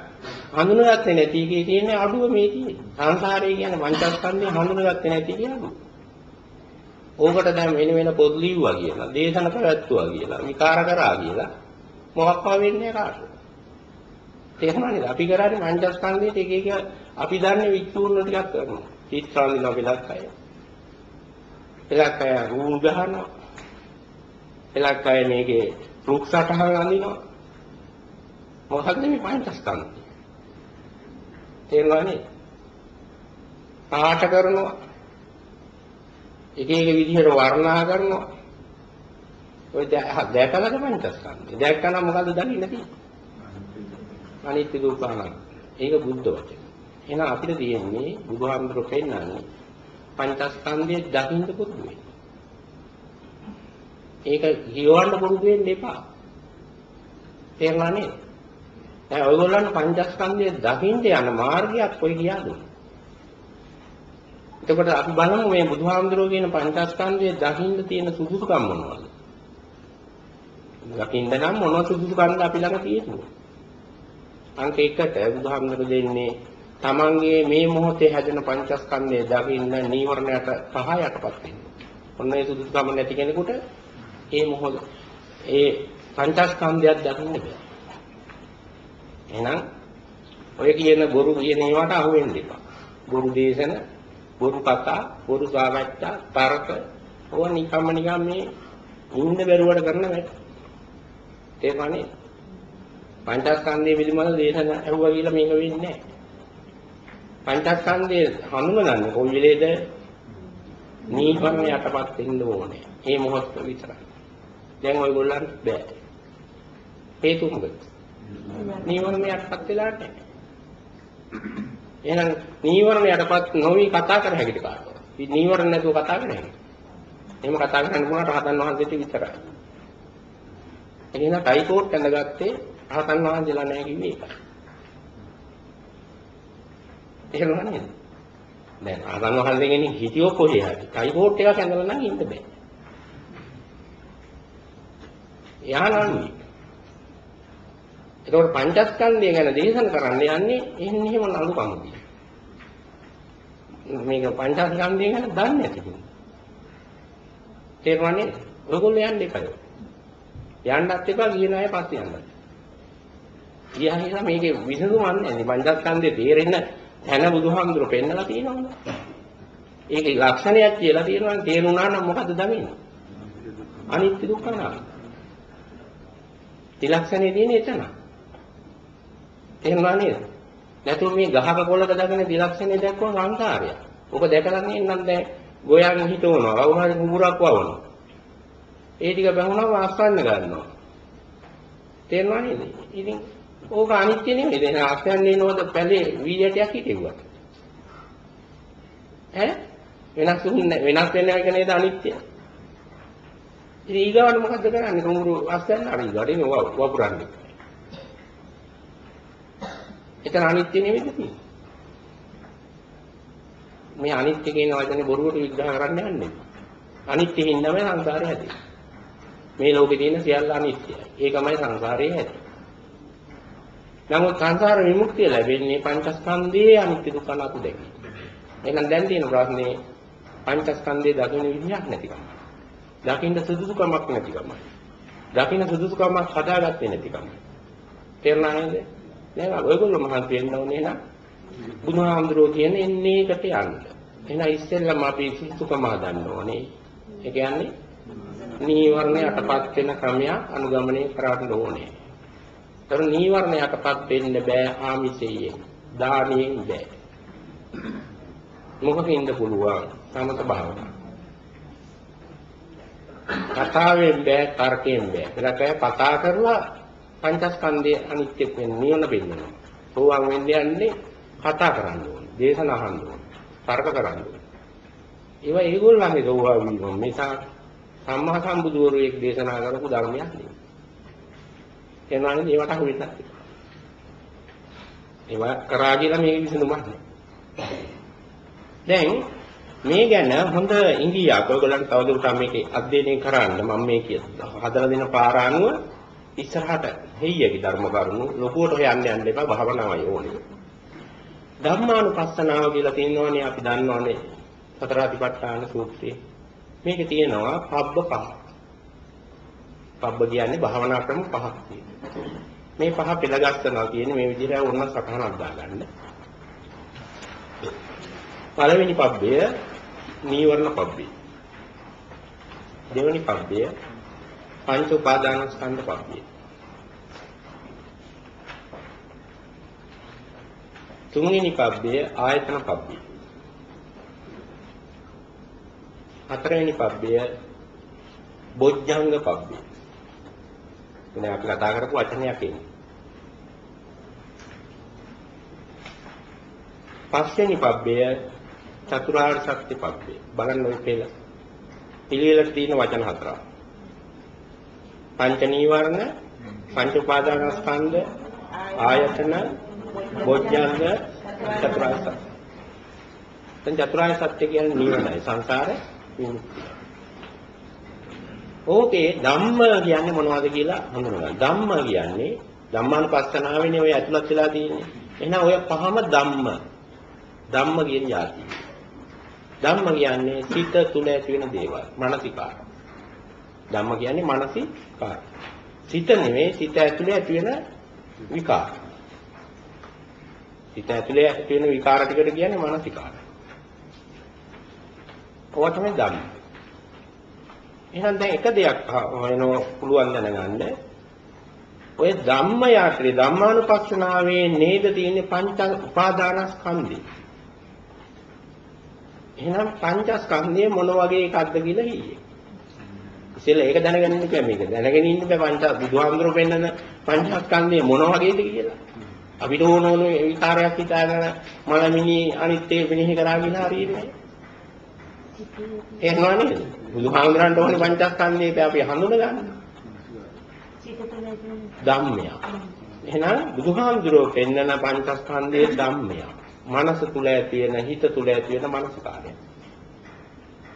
හඳුනගත්තේ නැති එකේ තියෙන අඩුව මේ තියෙන්නේ. සංසාරය කියන්නේ පංචස්කන්ධය හඳුනගත්තේ නැති කියන ඕකට දැන් වෙන වෙන පොත් ලිව්වා කියලා, දේශන පැවැත්තුවා කියලා, විකාර කරා කියලා මොකක්ම වෙන්නේ කාටද? තේරුණාද? අපි කරානේ පංචස්කන්ධයේ එක එක අපි දන්නේ විචූර්ණ ටිකක් කරනවා. චිත්‍රාන්දින අපි ලක්කය. එලක්කය රූල් ගහනවා. එලක්කය මේකේ රුක් සටහන් අඳිනවා. මොකක්ද මේ පංචස්කන්ධය? තේරුණානේ? පාට කරනවා. එක එක විදිහට වර්ණනා කරනවා. ඔය දැකලාද පංචස්කන්ධය? දැක්කම මොකද්ද දන්නේ නැති? අනිත්‍ය දුක්ඛ අනාත්ම. ඒක බුද්ධ වචන. එහෙනම් අපිට තියෙන්නේ බුදුහාමුදුරුවෝ පෙන්නන්නේ පංචස්කන්ධය දකින්න පුරුදු වෙන්න. ඒක හිවන්න පුරුදු වෙන්න එපා. තේරුණා නේද? දැන් ඔයගොල්ලන් පංචස්කන්ධය දකින්න යන මාර්ගයක් කොයි කියලාද? එතකොට අපි බලමු මේ බුදුහාමුදුරුවෝ කියන පංචස්කන්ධය දකින්න තියෙන සුදුසුකම් මොනවද? දකින්න නම් මොන සුදුසුකම්ද අපි ළඟ තියෙන්නේ? අංක 1ට බුදුහාමුදුරුවෝ දෙන්නේ තමන්ගේ මේ මොහොතේ හැදෙන පංචස්කන්ධය දකින්න නීවරණයට පහ යටපත් වෙන්න. ඔන්න ඒ සුදුසුකම නැති කෙනෙකුට ඒ මොහොත ඒ පංචස්කන්ධයක් දකින්න බෑ. එහෙනම් ඔය කියන බොරු කියන ඒවාට අහු වෙන්න එපා. බොරු දේශන, බොරු කතා, බොරු සාකච්ඡා, තර්ක ඕවා නිකම්ම නිකම් මේ ඉන්න බැරුවට කරන වැඩ. තේරුණානේ? පංචස්කන්ධය පිළිබඳ දේශන ඇහුවා කියලා මේක වෙන්නේ නැහැ. පංචස්කන්ධය හඳුනගන්නේ කොයි වෙලේද? නීවරණ යටපත් වෙන්න ඕනේ. මේ මොහොත විතරයි. දැන් ඔයගොල්ලන්ට බෑ. හේතු මොකද? නීවරණ යටපත් වෙලා නැහැ. එහෙනම් නීවරණ යටපත් නොවි කතා කර හැකිද කාටවත්? නීවරණ නැතුව කතා කරන්නේ. එහෙම කතා කරන්න මොනවාට රහතන් වහන්සේට විතරයි. එහෙනම් ටයිකෝට් ඇඳගත්තේ රහතන් වහන්සේලා නැහැ කිව්වේ ඒකයි. එහෙම නේද? දැන් රහතන් වහන්සේ කෙනෙක් හිටියෝ කොහේ හරි ටයිකෝට් එකක් ඇඳලා නම් ඉන්න බෑ. එයා නන්නේ. ඒකෝට පංචස්කන්ධය ගැන දේශන කරන්න යන්නේ එන්නේ එහෙම නළුකමදී. මේක පංචස්කන්ධය ගැන දන්නේ නැති කෙනෙක්. තේරුණානේ? ඔයගොල්ලෝ යන්න එපා. යන්නත් එපා කියන අය පස්සේ යන්නත්. ගියා කියලා මේකේ විසඳුමක් නැහැ. පංචස්කන්ධේ තේරෙන්න හැන බුදුහාමුදුරුවෝ පෙන්නලා තියෙනවනේ. ඒකේ ලක්ෂණයක් කියලා තියෙනවා තේරුණා නම් මොකද්ද දන්නේ? අනිත්‍ය දුක්ඛ අනාත්ම. ත්‍රිලක්ෂණේ තියෙන්නේ එතන. එහෙම නේද? නැතුව මේ ගහක කොළක දකින ත්‍රිලක්ෂණේ දැක්වම සංකාරය. ඔබ දැකලා නේනම් දැන් ගෝයන් හිටවනවා. කවුරු කුඹුරක් වවනවා. ඒ ටික බහුනම ආස්වන්න ගන්නවා. තේරෙනව නේද? ඉතින් ඕක අනිත්‍ය නෙමෙයි. දැන් ආස්වන්නේ නෝද පැලේ වීජටයක් හිටෙව්වා. ඈ වෙනස් වෙන්නේ වෙනස් වෙන්නේ නැහැ නේද අනිත්‍ය? ඉතින් ඊගාවට මොකද්ද කරන්නේ? කුඹුරු ආස්වන්න අර ඊගාට එන වපුරන්නේ. එතන අනිත්‍ය නෙමෙයිද තියෙන්නේ? මේ අනිත්‍ය කියන වචනේ බොරුවට විග්‍රහ කරන්න යන්නේ. අනිත්‍යකින් තමයි සංසාරය හැදෙන්නේ. මේ ලෝකේ තියෙන සියල්ල අනිත්‍යයි. ඒකමයි සංසාරයේ හැටි. නමුත් සංසාර විමුක්තිය ලැබෙන්නේ පංචස්කන්ධයේ අනිත්‍ය දුක්ඛ අනාත්ම දෙකේ. එහෙනම් දැන් තියෙන ප්‍රශ්නේ පංචස්කන්ධයේ දකින්න විදිහක් නැතිකම. දකින්න සුදුසුකමක් නැතිකම. දකින්න සුදුසුකමක් හදාගත්තේ නැතිකම. තේරුණා නේද? දැන් ඔයගොල්ලෝ මහන්සි වෙන්න ඕනේ නම් බුදුහාමුදුරුවෝ කියන්නේ එන්නේ එකට යන්න. එහෙනම් ඉස්සෙල්ලම අපි සුදුසුකම හදන්න ඕනේ. ඒ කියන්නේ නීවරණ යටපත් වෙන ක්‍රමයක් අනුගමනය කරන්න ඕනේ. ඒතර නීවරණ යටපත් වෙන්න බෑ ආමිෂයෙන්. දානියෙන් බෑ. මොකකින්ද පුළුවන්? සමත භාවනාව. කතාවෙන් බෑ තර්කයෙන් බෑ. ඒකට කතා කරලා පංචස්කන්ධයේ අනිත්‍ය වෙන නිවන වෙන්නවා. සෝවාන් වෙන්න යන්නේ කතා කරන්න ඕනේ. දේශනා අහන්න ඕනේ. තර්ක කරන්න ඕනේ. ඒවා ඒගොල්ලන්ගේ සෝවා වීම නිසා සම්මා සම්බුදුවරයෙක් දේශනා කරපු ධර්මයක් නෙවෙයි. එනවා නේද ඒවට අහු වෙන්නත්. ඒවා කරා කියලා මේක විසඳුමක් නෑ. දැන් මේ ගැන හොඳ ඉංගියක් ඔයගොල්ලන්ට තවදුරටත් මේක අධ්‍යයනය කරන්න මම මේ හදලා දෙන පාර අනුව ඉස්සරහට හෙయ్యගේ ධර්ම කරුණු ලොකුවට හොයන්න යන්න එපා භාවනාවයි ඕනේ. ධම්මානුපස්සනාව කියලා තියෙනවනේ අපි දන්නවනේ සතර අධිපට්ඨාන සූත්‍රයේ. මේකේ තියෙනවා පබ්බ පහ. පබ්බ කියන්නේ භාවනා ක්‍රම පහක් තියෙනවා. මේ පහ පෙළගස්සනවා කියන්නේ මේ විදිහට ඕන සටහනක් දාගන්න. පළවෙනි පබ්බය නීවරණ පබ්බේ. දෙවෙනි පබ්බය පංච උපාදානස්කන්ධ පබ්බේ. තුන්වෙනි පබ්බය ආයතන පබ්බේ. හතරවෙනි පබ්බය බොජ්ජංග පබ්බේ. එනේ අපි කතා කරපු වචනයක් එන්නේ. පස්වෙනි පබ්බය චතුරාර්ය සත්‍ය පබ්බේ. බලන්න ඔය පෙළ. පිළිවෙලට තියෙන වචන හතරක්. පංච නීවරණ, පංච උපාදානස්කන්ධ, ආයතන, බොජ්ජංග, චතුරාර්ය සත්‍ය. දැන් චතුරාර්ය සත්‍ය කියන්නේ නීවරණයි සංසාර විමුක්තිය. ඕකේ ධම්ම කියන්නේ මොනවද කියලා හඳුනගන්න. ධම්ම කියන්නේ ධම්මානුපස්සනාවේනේ ඔය ඇතුළත් වෙලා තියෙන්නේ. එහෙනම් ඔය පහම ධම්ම. ධම්ම කියන යාතිය. ධම්ම කියන්නේ සිත තුළ ඇති වෙන දේවල්. මානසිකාර. ධම්ම කියන්නේ මානසිකාර. සිත නෙමෙයි සිත ඇතුලේ ඇති වෙන විකාර. සිත ඇතුලේ ඇති වෙන විකාර ටිකට කියන්නේ මානසිකාර. ඔය තමයි ධම්ම. එහෙනම් දැන් එක දෙයක් වෙනව පුළුවන් දැනගන්න. ඔය ධම්ම යාත්‍රේ ධම්මානුපස්සනාවේ නේද තියෙන්නේ පංච උපාදානස්කන්ධේ. එහෙනම් පංචස්කන්ධය මොන වගේ එකක්ද කියලා හියේ. ඉතින් ඒක දැනගෙන ඉන්න බෑ මේක. දැනගෙන ඉන්න බෑ පංච බුදුහාමුදුරුවෝ පෙන්නන පංචස්කන්ධය මොන වගේද කියලා. අපිට ඕන ඕන විකාරයක් හිතාගෙන මලමිනි අනිත්‍ය වෙනෙහි කරා කියලා හරියන්නේ. එහෙම නේද? බුදුහාමුදුරන්ට ඕනේ පංචස්කන්ධය අපි හඳුන ගන්න. ධම්මය. එහෙනම් බුදුහාමුදුරුවෝ පෙන්නන පංචස්කන්ධයේ ධම්මය. මනස තුල ඇති වෙන හිත තුල ඇති වෙන මනසකාරය.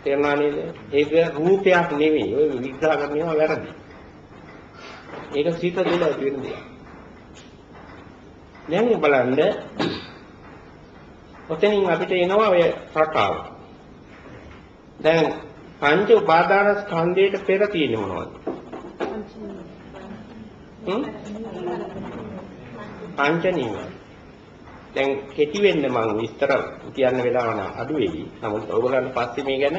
තේරුණා නේද? ඒක රූපයක් නෙවෙයි. ඔය විග්‍රහ කරනවා වැරදි. ඒක සිත තුළ ඇති වෙන දෙයක්. දැන් බලන්න ඔතනින් අපිට එනවා ඔය රටාව. දැන් පංච උපාදාන ස්කන්ධයට පෙර තියෙන්නේ මොනවද? පංච නීවරණ. දැන් කෙටි වෙන්න මම විස්තර කියන්න වෙලාව නම් අඩු වෙයි. නමුත් ඔයගොල්ලන්ට පස්සේ මේ ගැන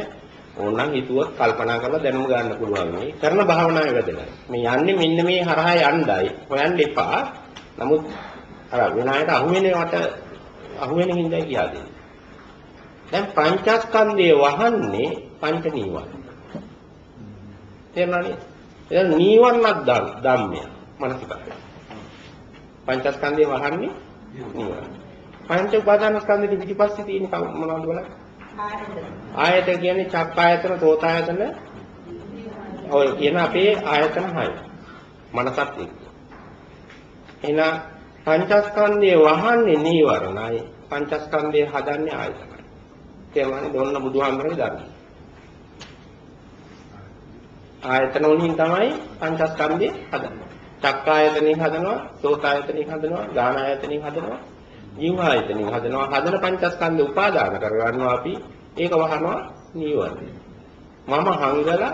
ඕනනම් හිතුවොත් කල්පනා කරලා දැනුම ගන්න පුළුවන් මේ කරන භාවනාවේ වැදගත්. මේ යන්නේ මෙන්න මේ හරහා යන්නයි. හොයන්න එපා. නමුත් අර වෙන අයට අහුවෙනවට අහුවෙන හින්දා කියා දෙන්නේ. දැන් පංචස්කන්ධය වහන්නේ පංච නීවරණ. තේරුණානේ? එහෙනම් නීවරණක් ධම්මය. මනසිකාරය. පංචස්කන්ධය වහන්නේ නීවරණ. පංච උපාදානස්කන්ධෙ පිටිපස්සේ තියෙන මොනවද බලන්න? ආයතන කියන්නේ චක්කායතන, සෝතායතන ඔය කියන අපේ ආයතන 6. මනසත් එක්ක. එහෙනම් පංචස්කන්ධය වහන්නේ නීවරණයි. පංචස්කන්ධය හදන්නේ ආයතනයි. තේරුණානේ? දොන්න බුදුහාමරගේ ධර්මය. ආයතන වලින් තමයි පංචස්කන්ධය හදන්නේ. චක්කායතනෙන් හදනවා, සෝතායතනෙන් හදනවා, ගානායතනෙන් හදනවා, ජීවායතනෙන් හදනවා. හදන පංචස්කන්ධ උපාදාන කරගන්නවා අපි. ඒක වහනවා නීවරණ. මම හංගලා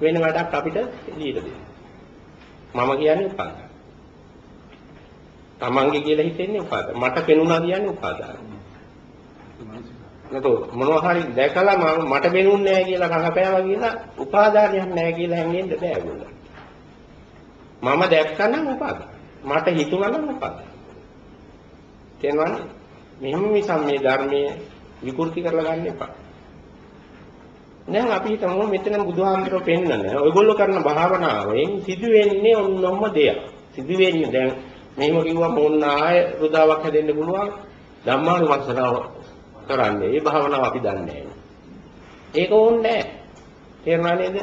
වෙන වැඩක් අපිට එළියට දෙන්න. මම කියන්නේ උපාදාන. තමන්ගේ කියලා හිතෙන්නේ උපාදාන. මට පෙනුණා කියන්නේ උපාදාන. නේද මොනවා හරි දැකලා මම මට බෙනුන්නේ නැහැ කියලා රහපෑවා කියලා උපාදානයක් නැහැ කියලා හැංගෙන්න බෑ ඒගොල්ලන්ට. මම දැක්කනම් උපාදාන. මට හිතුණා නම් උපාදාන. තේරෙනවද? මෙහෙම මිසම් මේ ධර්මයේ විකෘති කරලා ගන්න එපා. දැන් අපි හිතමු මෙතන බුදුහාමුදුරුවෝ පෙන්නන ඔයගොල්ලෝ කරන භාවනාවෙන් සිදුවෙන්නේ ඔන්නොම දෙයක්. සිදුවෙන්නේ දැන් මෙහෙම කිව්වම ඕන්න ආය රුදාවක් හැදෙන්න පුළුවන් ධම්මානුපස්සනාව කරන්නේ. ඒ භාවනාව අපි දන්නේ ඒක ඕනේ නැහැ. තේරුණා නේද?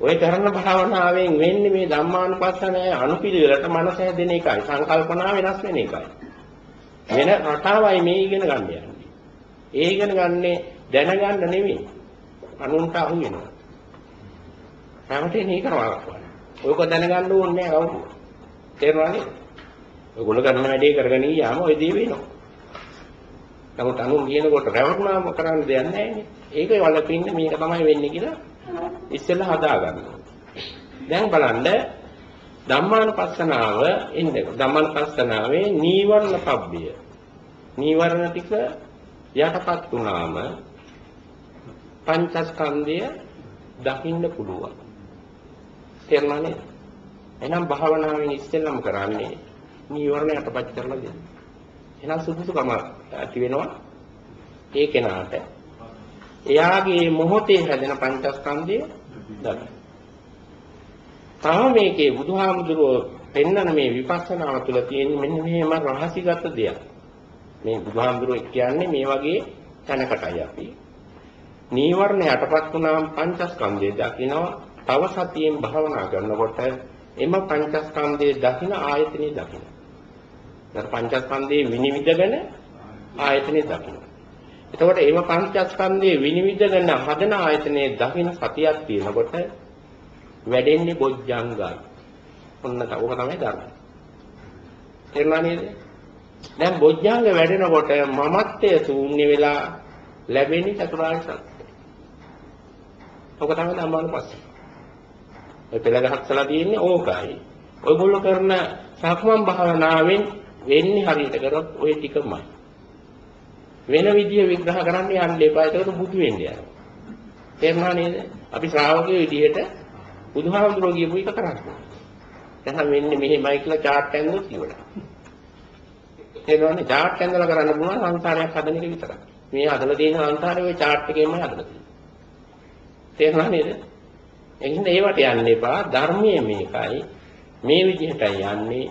ඔය කරන භාවනාවෙන් වෙන්නේ මේ ධම්මානුපස්සනාවේ අනුපිළිවෙලට මනස හැදෙන එකයි. සංකල්පනා වෙනස් වෙන එකයි. වෙන රටාවයි මේ ඉගෙන ගන්න යන්නේ. ඒ ඉගෙන ගන්නේ දැනගන්න නෙමෙයි. අනුන්ට අහු වෙනවා. හැමතේම මේක කරවනවා. ඔයක දැනගන්න ඕනේ නැහැ කවුරු. තේරුණානේ? ඔයගොල්ලෝ කරන වැඩේ කරගෙන ගියාම ඔය දේ වෙනවා. නමුත් අනුන් කියනකොට රැවටුනාම කරන්න දෙයක් නැහැ ඒක වලපින්න මේක තමයි වෙන්නේ කියලා ඉස්සෙල්ලා හදා ගන්නවා. දැන් බලන්න ධම්මානුපස්සනාව එන්නේ ධම්මානුපස්සනාවේ නීවරණ පබ්බය. නීවරණ ටික යටපත් වුණාම පංචස්කන්ධය දකින්න පුළුවන්. තේරුණානේ? එහෙනම් භාවනාවෙන් ඉස්සෙල්ලම කරන්නේ නීවරණ යටපත් කරලා දෙන්න. එහෙනම් සුදුසුකම ඇති වෙනවා ඒ කෙනාට. එයාගේ මොහොතේ හැදෙන පංචස්කන්ධය දකින්න. තව මේකේ බුදුහාමුදුරුවෝ පෙන්වන මේ විපස්සනාව තුළ තියෙන මෙන්න මෙහෙම රහසිගත දෙයක්. මේ බුදුහාමුදුරුවෝ කියන්නේ මේ වගේ තැනකටයි අපි. නීවරණ යටපත් වුණාම පංචස්කන්ධය දකිනවා. තව සතියෙන් භාවනා කරනකොට එම පංචස්කන්ධයේ දකින ආයතනෙ දකින. දැන් පංචස්කන්ධයේ විනිවිදගෙන ආයතනෙ දකින. එතකොට එම පංචස්කන්ධයේ විනිවිදගෙන හදන ආයතනයේ දකින සතියක් තියෙනකොට වැඩෙන්නේ බොජ්ජංගයි. ඔන්න ඕක තමයි ධර්ම. තේරුණා නේද? දැන් බොජ්ජංග වැඩෙනකොට මමත්වය ශූන්‍ය වෙලා ලැබෙන්නේ චතුරාර්ය සත්‍ය. ඔක තමයි ධම්මානුපස්සන. ඔය පෙළ ගහක්සලා තියෙන්නේ ඕකයි. ඔයගොල්ලෝ කරන සක්මන් භාවනාවෙන් වෙන්නේ හරියට කරොත් ওই ටිකමයි. වෙන විදිය විග්‍රහ කරන්න යන්න එපා. ඒකට බුදු වෙන්න යනවා. තේරුණා නේද? අපි ශ්‍රාවකයෝ විදිහට බුදුහාමුදුරුවෝ කියපු එක කරන්නේ. දැන් වෙන්නේ මෙහෙමයි කියලා chart එකක් ඉවරයි. තේරෙනවනේ chart එකක් කරන්න පුළුවන් සංසාරයක් හදන එක විතරයි. මේ හදලා තියෙන සංසාරේ ওই chart එකෙන්මයි හදලා තියෙන්නේ. තේරුණා නේද? එහෙනම් ඒවට යන්න එපා. ධර්මයේ මේකයි. මේ විදිහටයි යන්නේ.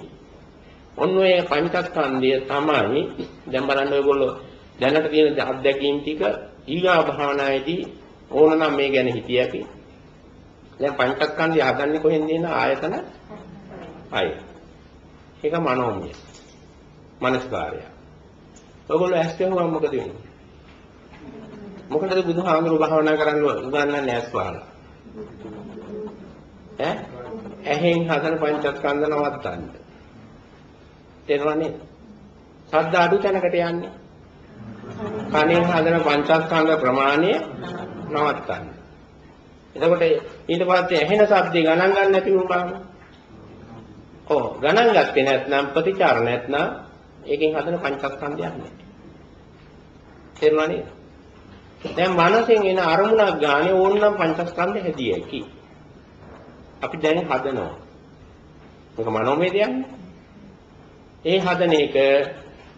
ඔන්න ඔය පංචස්කන්ධය තමයි දැන් බලන්න ඔයගොල්ලෝ දැනට තියෙන අත්දැකීම් ටික ඊගා භාවනායේදී ඕනනම් මේ ගැන හිතියකි. දැන් පංචස්කන්ධය හදන්නේ කොහෙන්ද එන ආයතන? අය. ඒක මනෝමය. මනස්කාරය. ඔයගොල්ලෝ ඇස් දෙහුවම මොකද වෙන්නේ? මොකටද බුදුහාමුදුරුවෝ භාවනා කරන්න උගන්වන්නේ ඇස් වහලා? ඈ? ඇහෙන් හදන පංචස්කන්ධ නවත්තන්න. තේරෙනවනේ? ශබ්ද අඩු තැනකට යන්නේ. කනෙන් හදන පංචස්කන්ධ ප්‍රමාණය නවත්තන්න. එතකොට ඊට පස්සේ ඇහෙන ශබ්දේ ගණන් ගන්න නැති වුණාම ඔව් ගණන් ගත්තේ නැත්නම් ප්‍රතිචාර නැත්නම් ඒකෙන් හදන පංචස්කන්ධයක් නැහැ. තේරුණා නේද? දැන් මනසෙන් එන අරමුණක් ගානේ ඕනනම් පංචස්කන්ධ හැදිය හැකි. අපි දැන් හදනවා. මේක මනෝමය දෙයක්නේ. ඒ හදන එක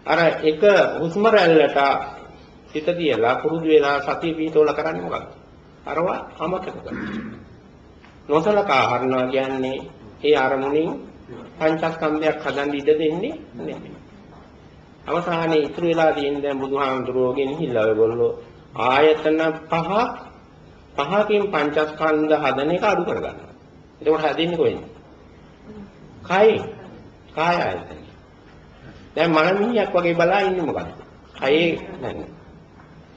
අර එක හුස්ම රැල්ලට සිත තියලා පුරුදු වෙලා සතිය පිටවල කරන්නේ මොකක්ද? අරවා අමතක කරනවා. නොසලකා හරිනවා කියන්නේ ඒ අරමුණින් පංචස්කන්ධයක් හදන්න ඉඩ දෙන්නේ නැහැ. අවසානයේ ඉතුරු වෙලා තියෙන දැන් බුදුහාමුදුරුවෝගෙන් හිල්ලා ඔයගොල්ලෝ ආයතන පහ පහකින් පංචස්කන්ධ හදන එක අඩු කරගන්නවා. එතකොට හැදෙන්නේ කොහෙන්ද? කයි. කාය ආයතන. දැන් මනමිණියක් වගේ බලා ඉන්නේ මොකද්ද? කයේ නැහැ.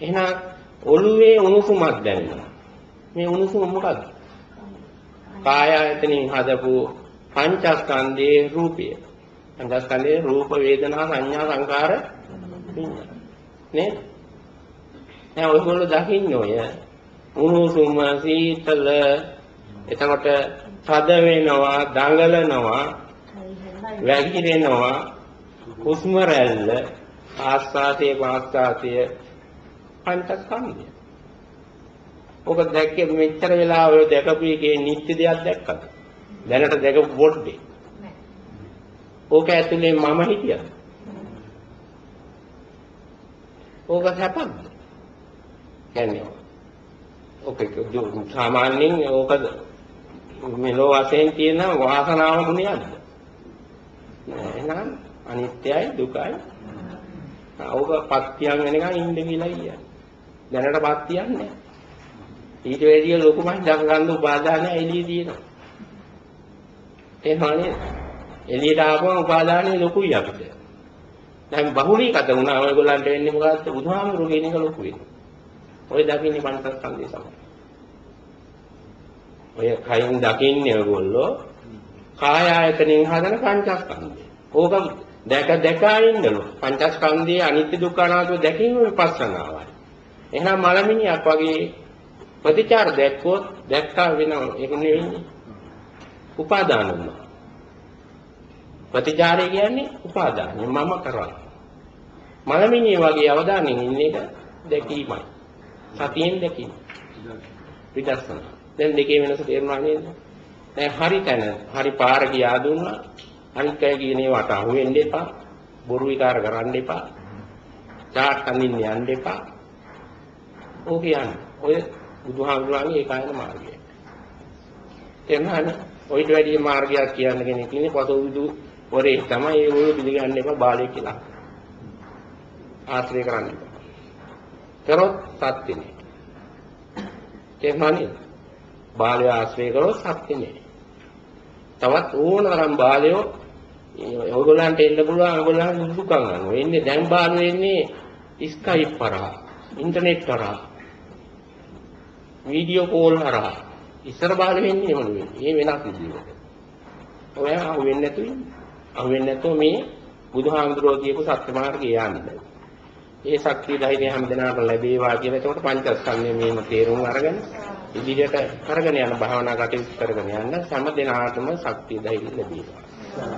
එහෙනම් ඔළුවේ උණුසුමක් දැනෙනවා. මේ උණුසුම මොකද්ද? කාය ආයතනින් හදපු පංචස්කන්ධයේ රූපය. පංචස්කන්ධයේ රූප වේදනා සංඥා සංකාර විඤ්ඤාණ. නේද? දැන් ඔයගොල්ලෝ දකින්න ඔය උණුසුම සීතල එතකොට තද වෙනවා දඟලනවා වැగిරෙනවා හුස්ම රැල්ල ආස්වාදයේ වාස්වාදයේ පංචස්කන්ධය. ඔක දැක්කේ මෙච්චර වෙලා ඔය දැකපු එකේ නිත්‍ය දෙයක් දැක්කද? දැනට දැකපු පොඩ්ඩේ. ඕක ඇතුලේ මම හිටියද? ඕක සැපද? කියන්නේ ඕක සාමාන්‍යයෙන් ඕක මෙලෝ වශයෙන් තියෙන වාසනාව ගුණයක්ද? නෑ එහෙනම් අනිත්‍යයි දුකයි. ඕක පත්‍යයන් වෙනකන් ඉන්න කියලා කියන්නේ. දැනට පත්‍යයන් නෑ. ඊට වැඩිය ලොකු මං දඟන්න උපාදානය එළිය තියෙනවා. එහෙමනේ එළියට ආපුවම උපාදානය ලොකුයි අපිට. දැන් බහුලීගත වුණා ඔයගොල්ලන්ට වෙන්නේ මොකද්ද? බුදුහාමුදුරුවෝ කියන එක ලොකු වෙනවා. ඔය දකින්නේ පංචස්කන්ධය සමග. ඔය කයින් දකින්නේ ඔයගොල්ලෝ කාය ආයතනෙන් හදන පංචස්කන්ධය. ඕක දැක දැක ඉන්නලු. පංචස්කන්ධයේ අනිත්‍ය දුක්ඛ අනාත්ම දැකීම විපස්සනාවයි. එහෙනම් මලමිනියක් වගේ ප්‍රතිචාර දැක්කොත් දැක්කා වෙනව ඒක නෙවෙයි. උපාදාන වුණා. ප්‍රතිචාරය කියන්නේ උපාදානය මම කරන්නේ. මලමිනිය වගේ අවධානයෙන් ඉන්න එක දැකීමයි. සතියෙන් දැකීම. විදර්ශනා. දැන් දෙකේ වෙනස තේරුණා නේද? දැන් හරි තැන හරි පාර ගියා දුන්නා. අනිත් අය කියන ඒවාට අහු වෙන්න එපා. බොරු විකාර කරන්න එපා. චාට් අනින්න යන්න එපා. ඕක යන්න. ඔය බුදුහාමුදුරන්ගේ ඒකායන මාර්ගය. එන්නහන ඔයිට වැඩි මාර්ගයක් කියන්න කෙනෙක් ඉන්නේ පසුවිදු වරේ තමයි ඒ වල පිළිගන්න එපා බාලයෙක් කියලා. ආශ්‍රය කරන්න එපා. කරොත් සත්‍ය නේ. තේරුණානේ? බාලය ආශ්‍රය කරොත් සත්‍ය නේ. තවත් ඕනතරම් බාලයෝ ඔයගොල්ලන්ට එන්න පුළුවන් ඔයගොල්ලන් සුසුකම් ගන්නවා. එන්නේ දැන් බාලයෝ එන්නේ ස්කයිප් කරා, ඉන්ටර්නෙට් කරා, වීඩියෝ කෝල් හරහා. ඉස්සර බාල වෙන්නේ එහෙම නෙවෙයි. ඒ වෙනස් විදිහකට. ඔය අහු වෙන්නේ නැතු ඉන්නේ. අහු වෙන්නේ නැතුව මේ බුදුහාමුදුරුවෝ කියපු සත්‍ය මාර්ගය යන්නේ. ඒ ශක්තිය ධෛර්යය හැමදෙනාට ලැබේවා කියලා එතකොට පංචස්කන්ධය මේම තේරුම් අරගෙන ඉදිරියට කරගෙන යන භාවනා කටයුතු කරගෙන යන්න හැම දිනාටම ශක්තිය ධෛර්යය ලැබේවා.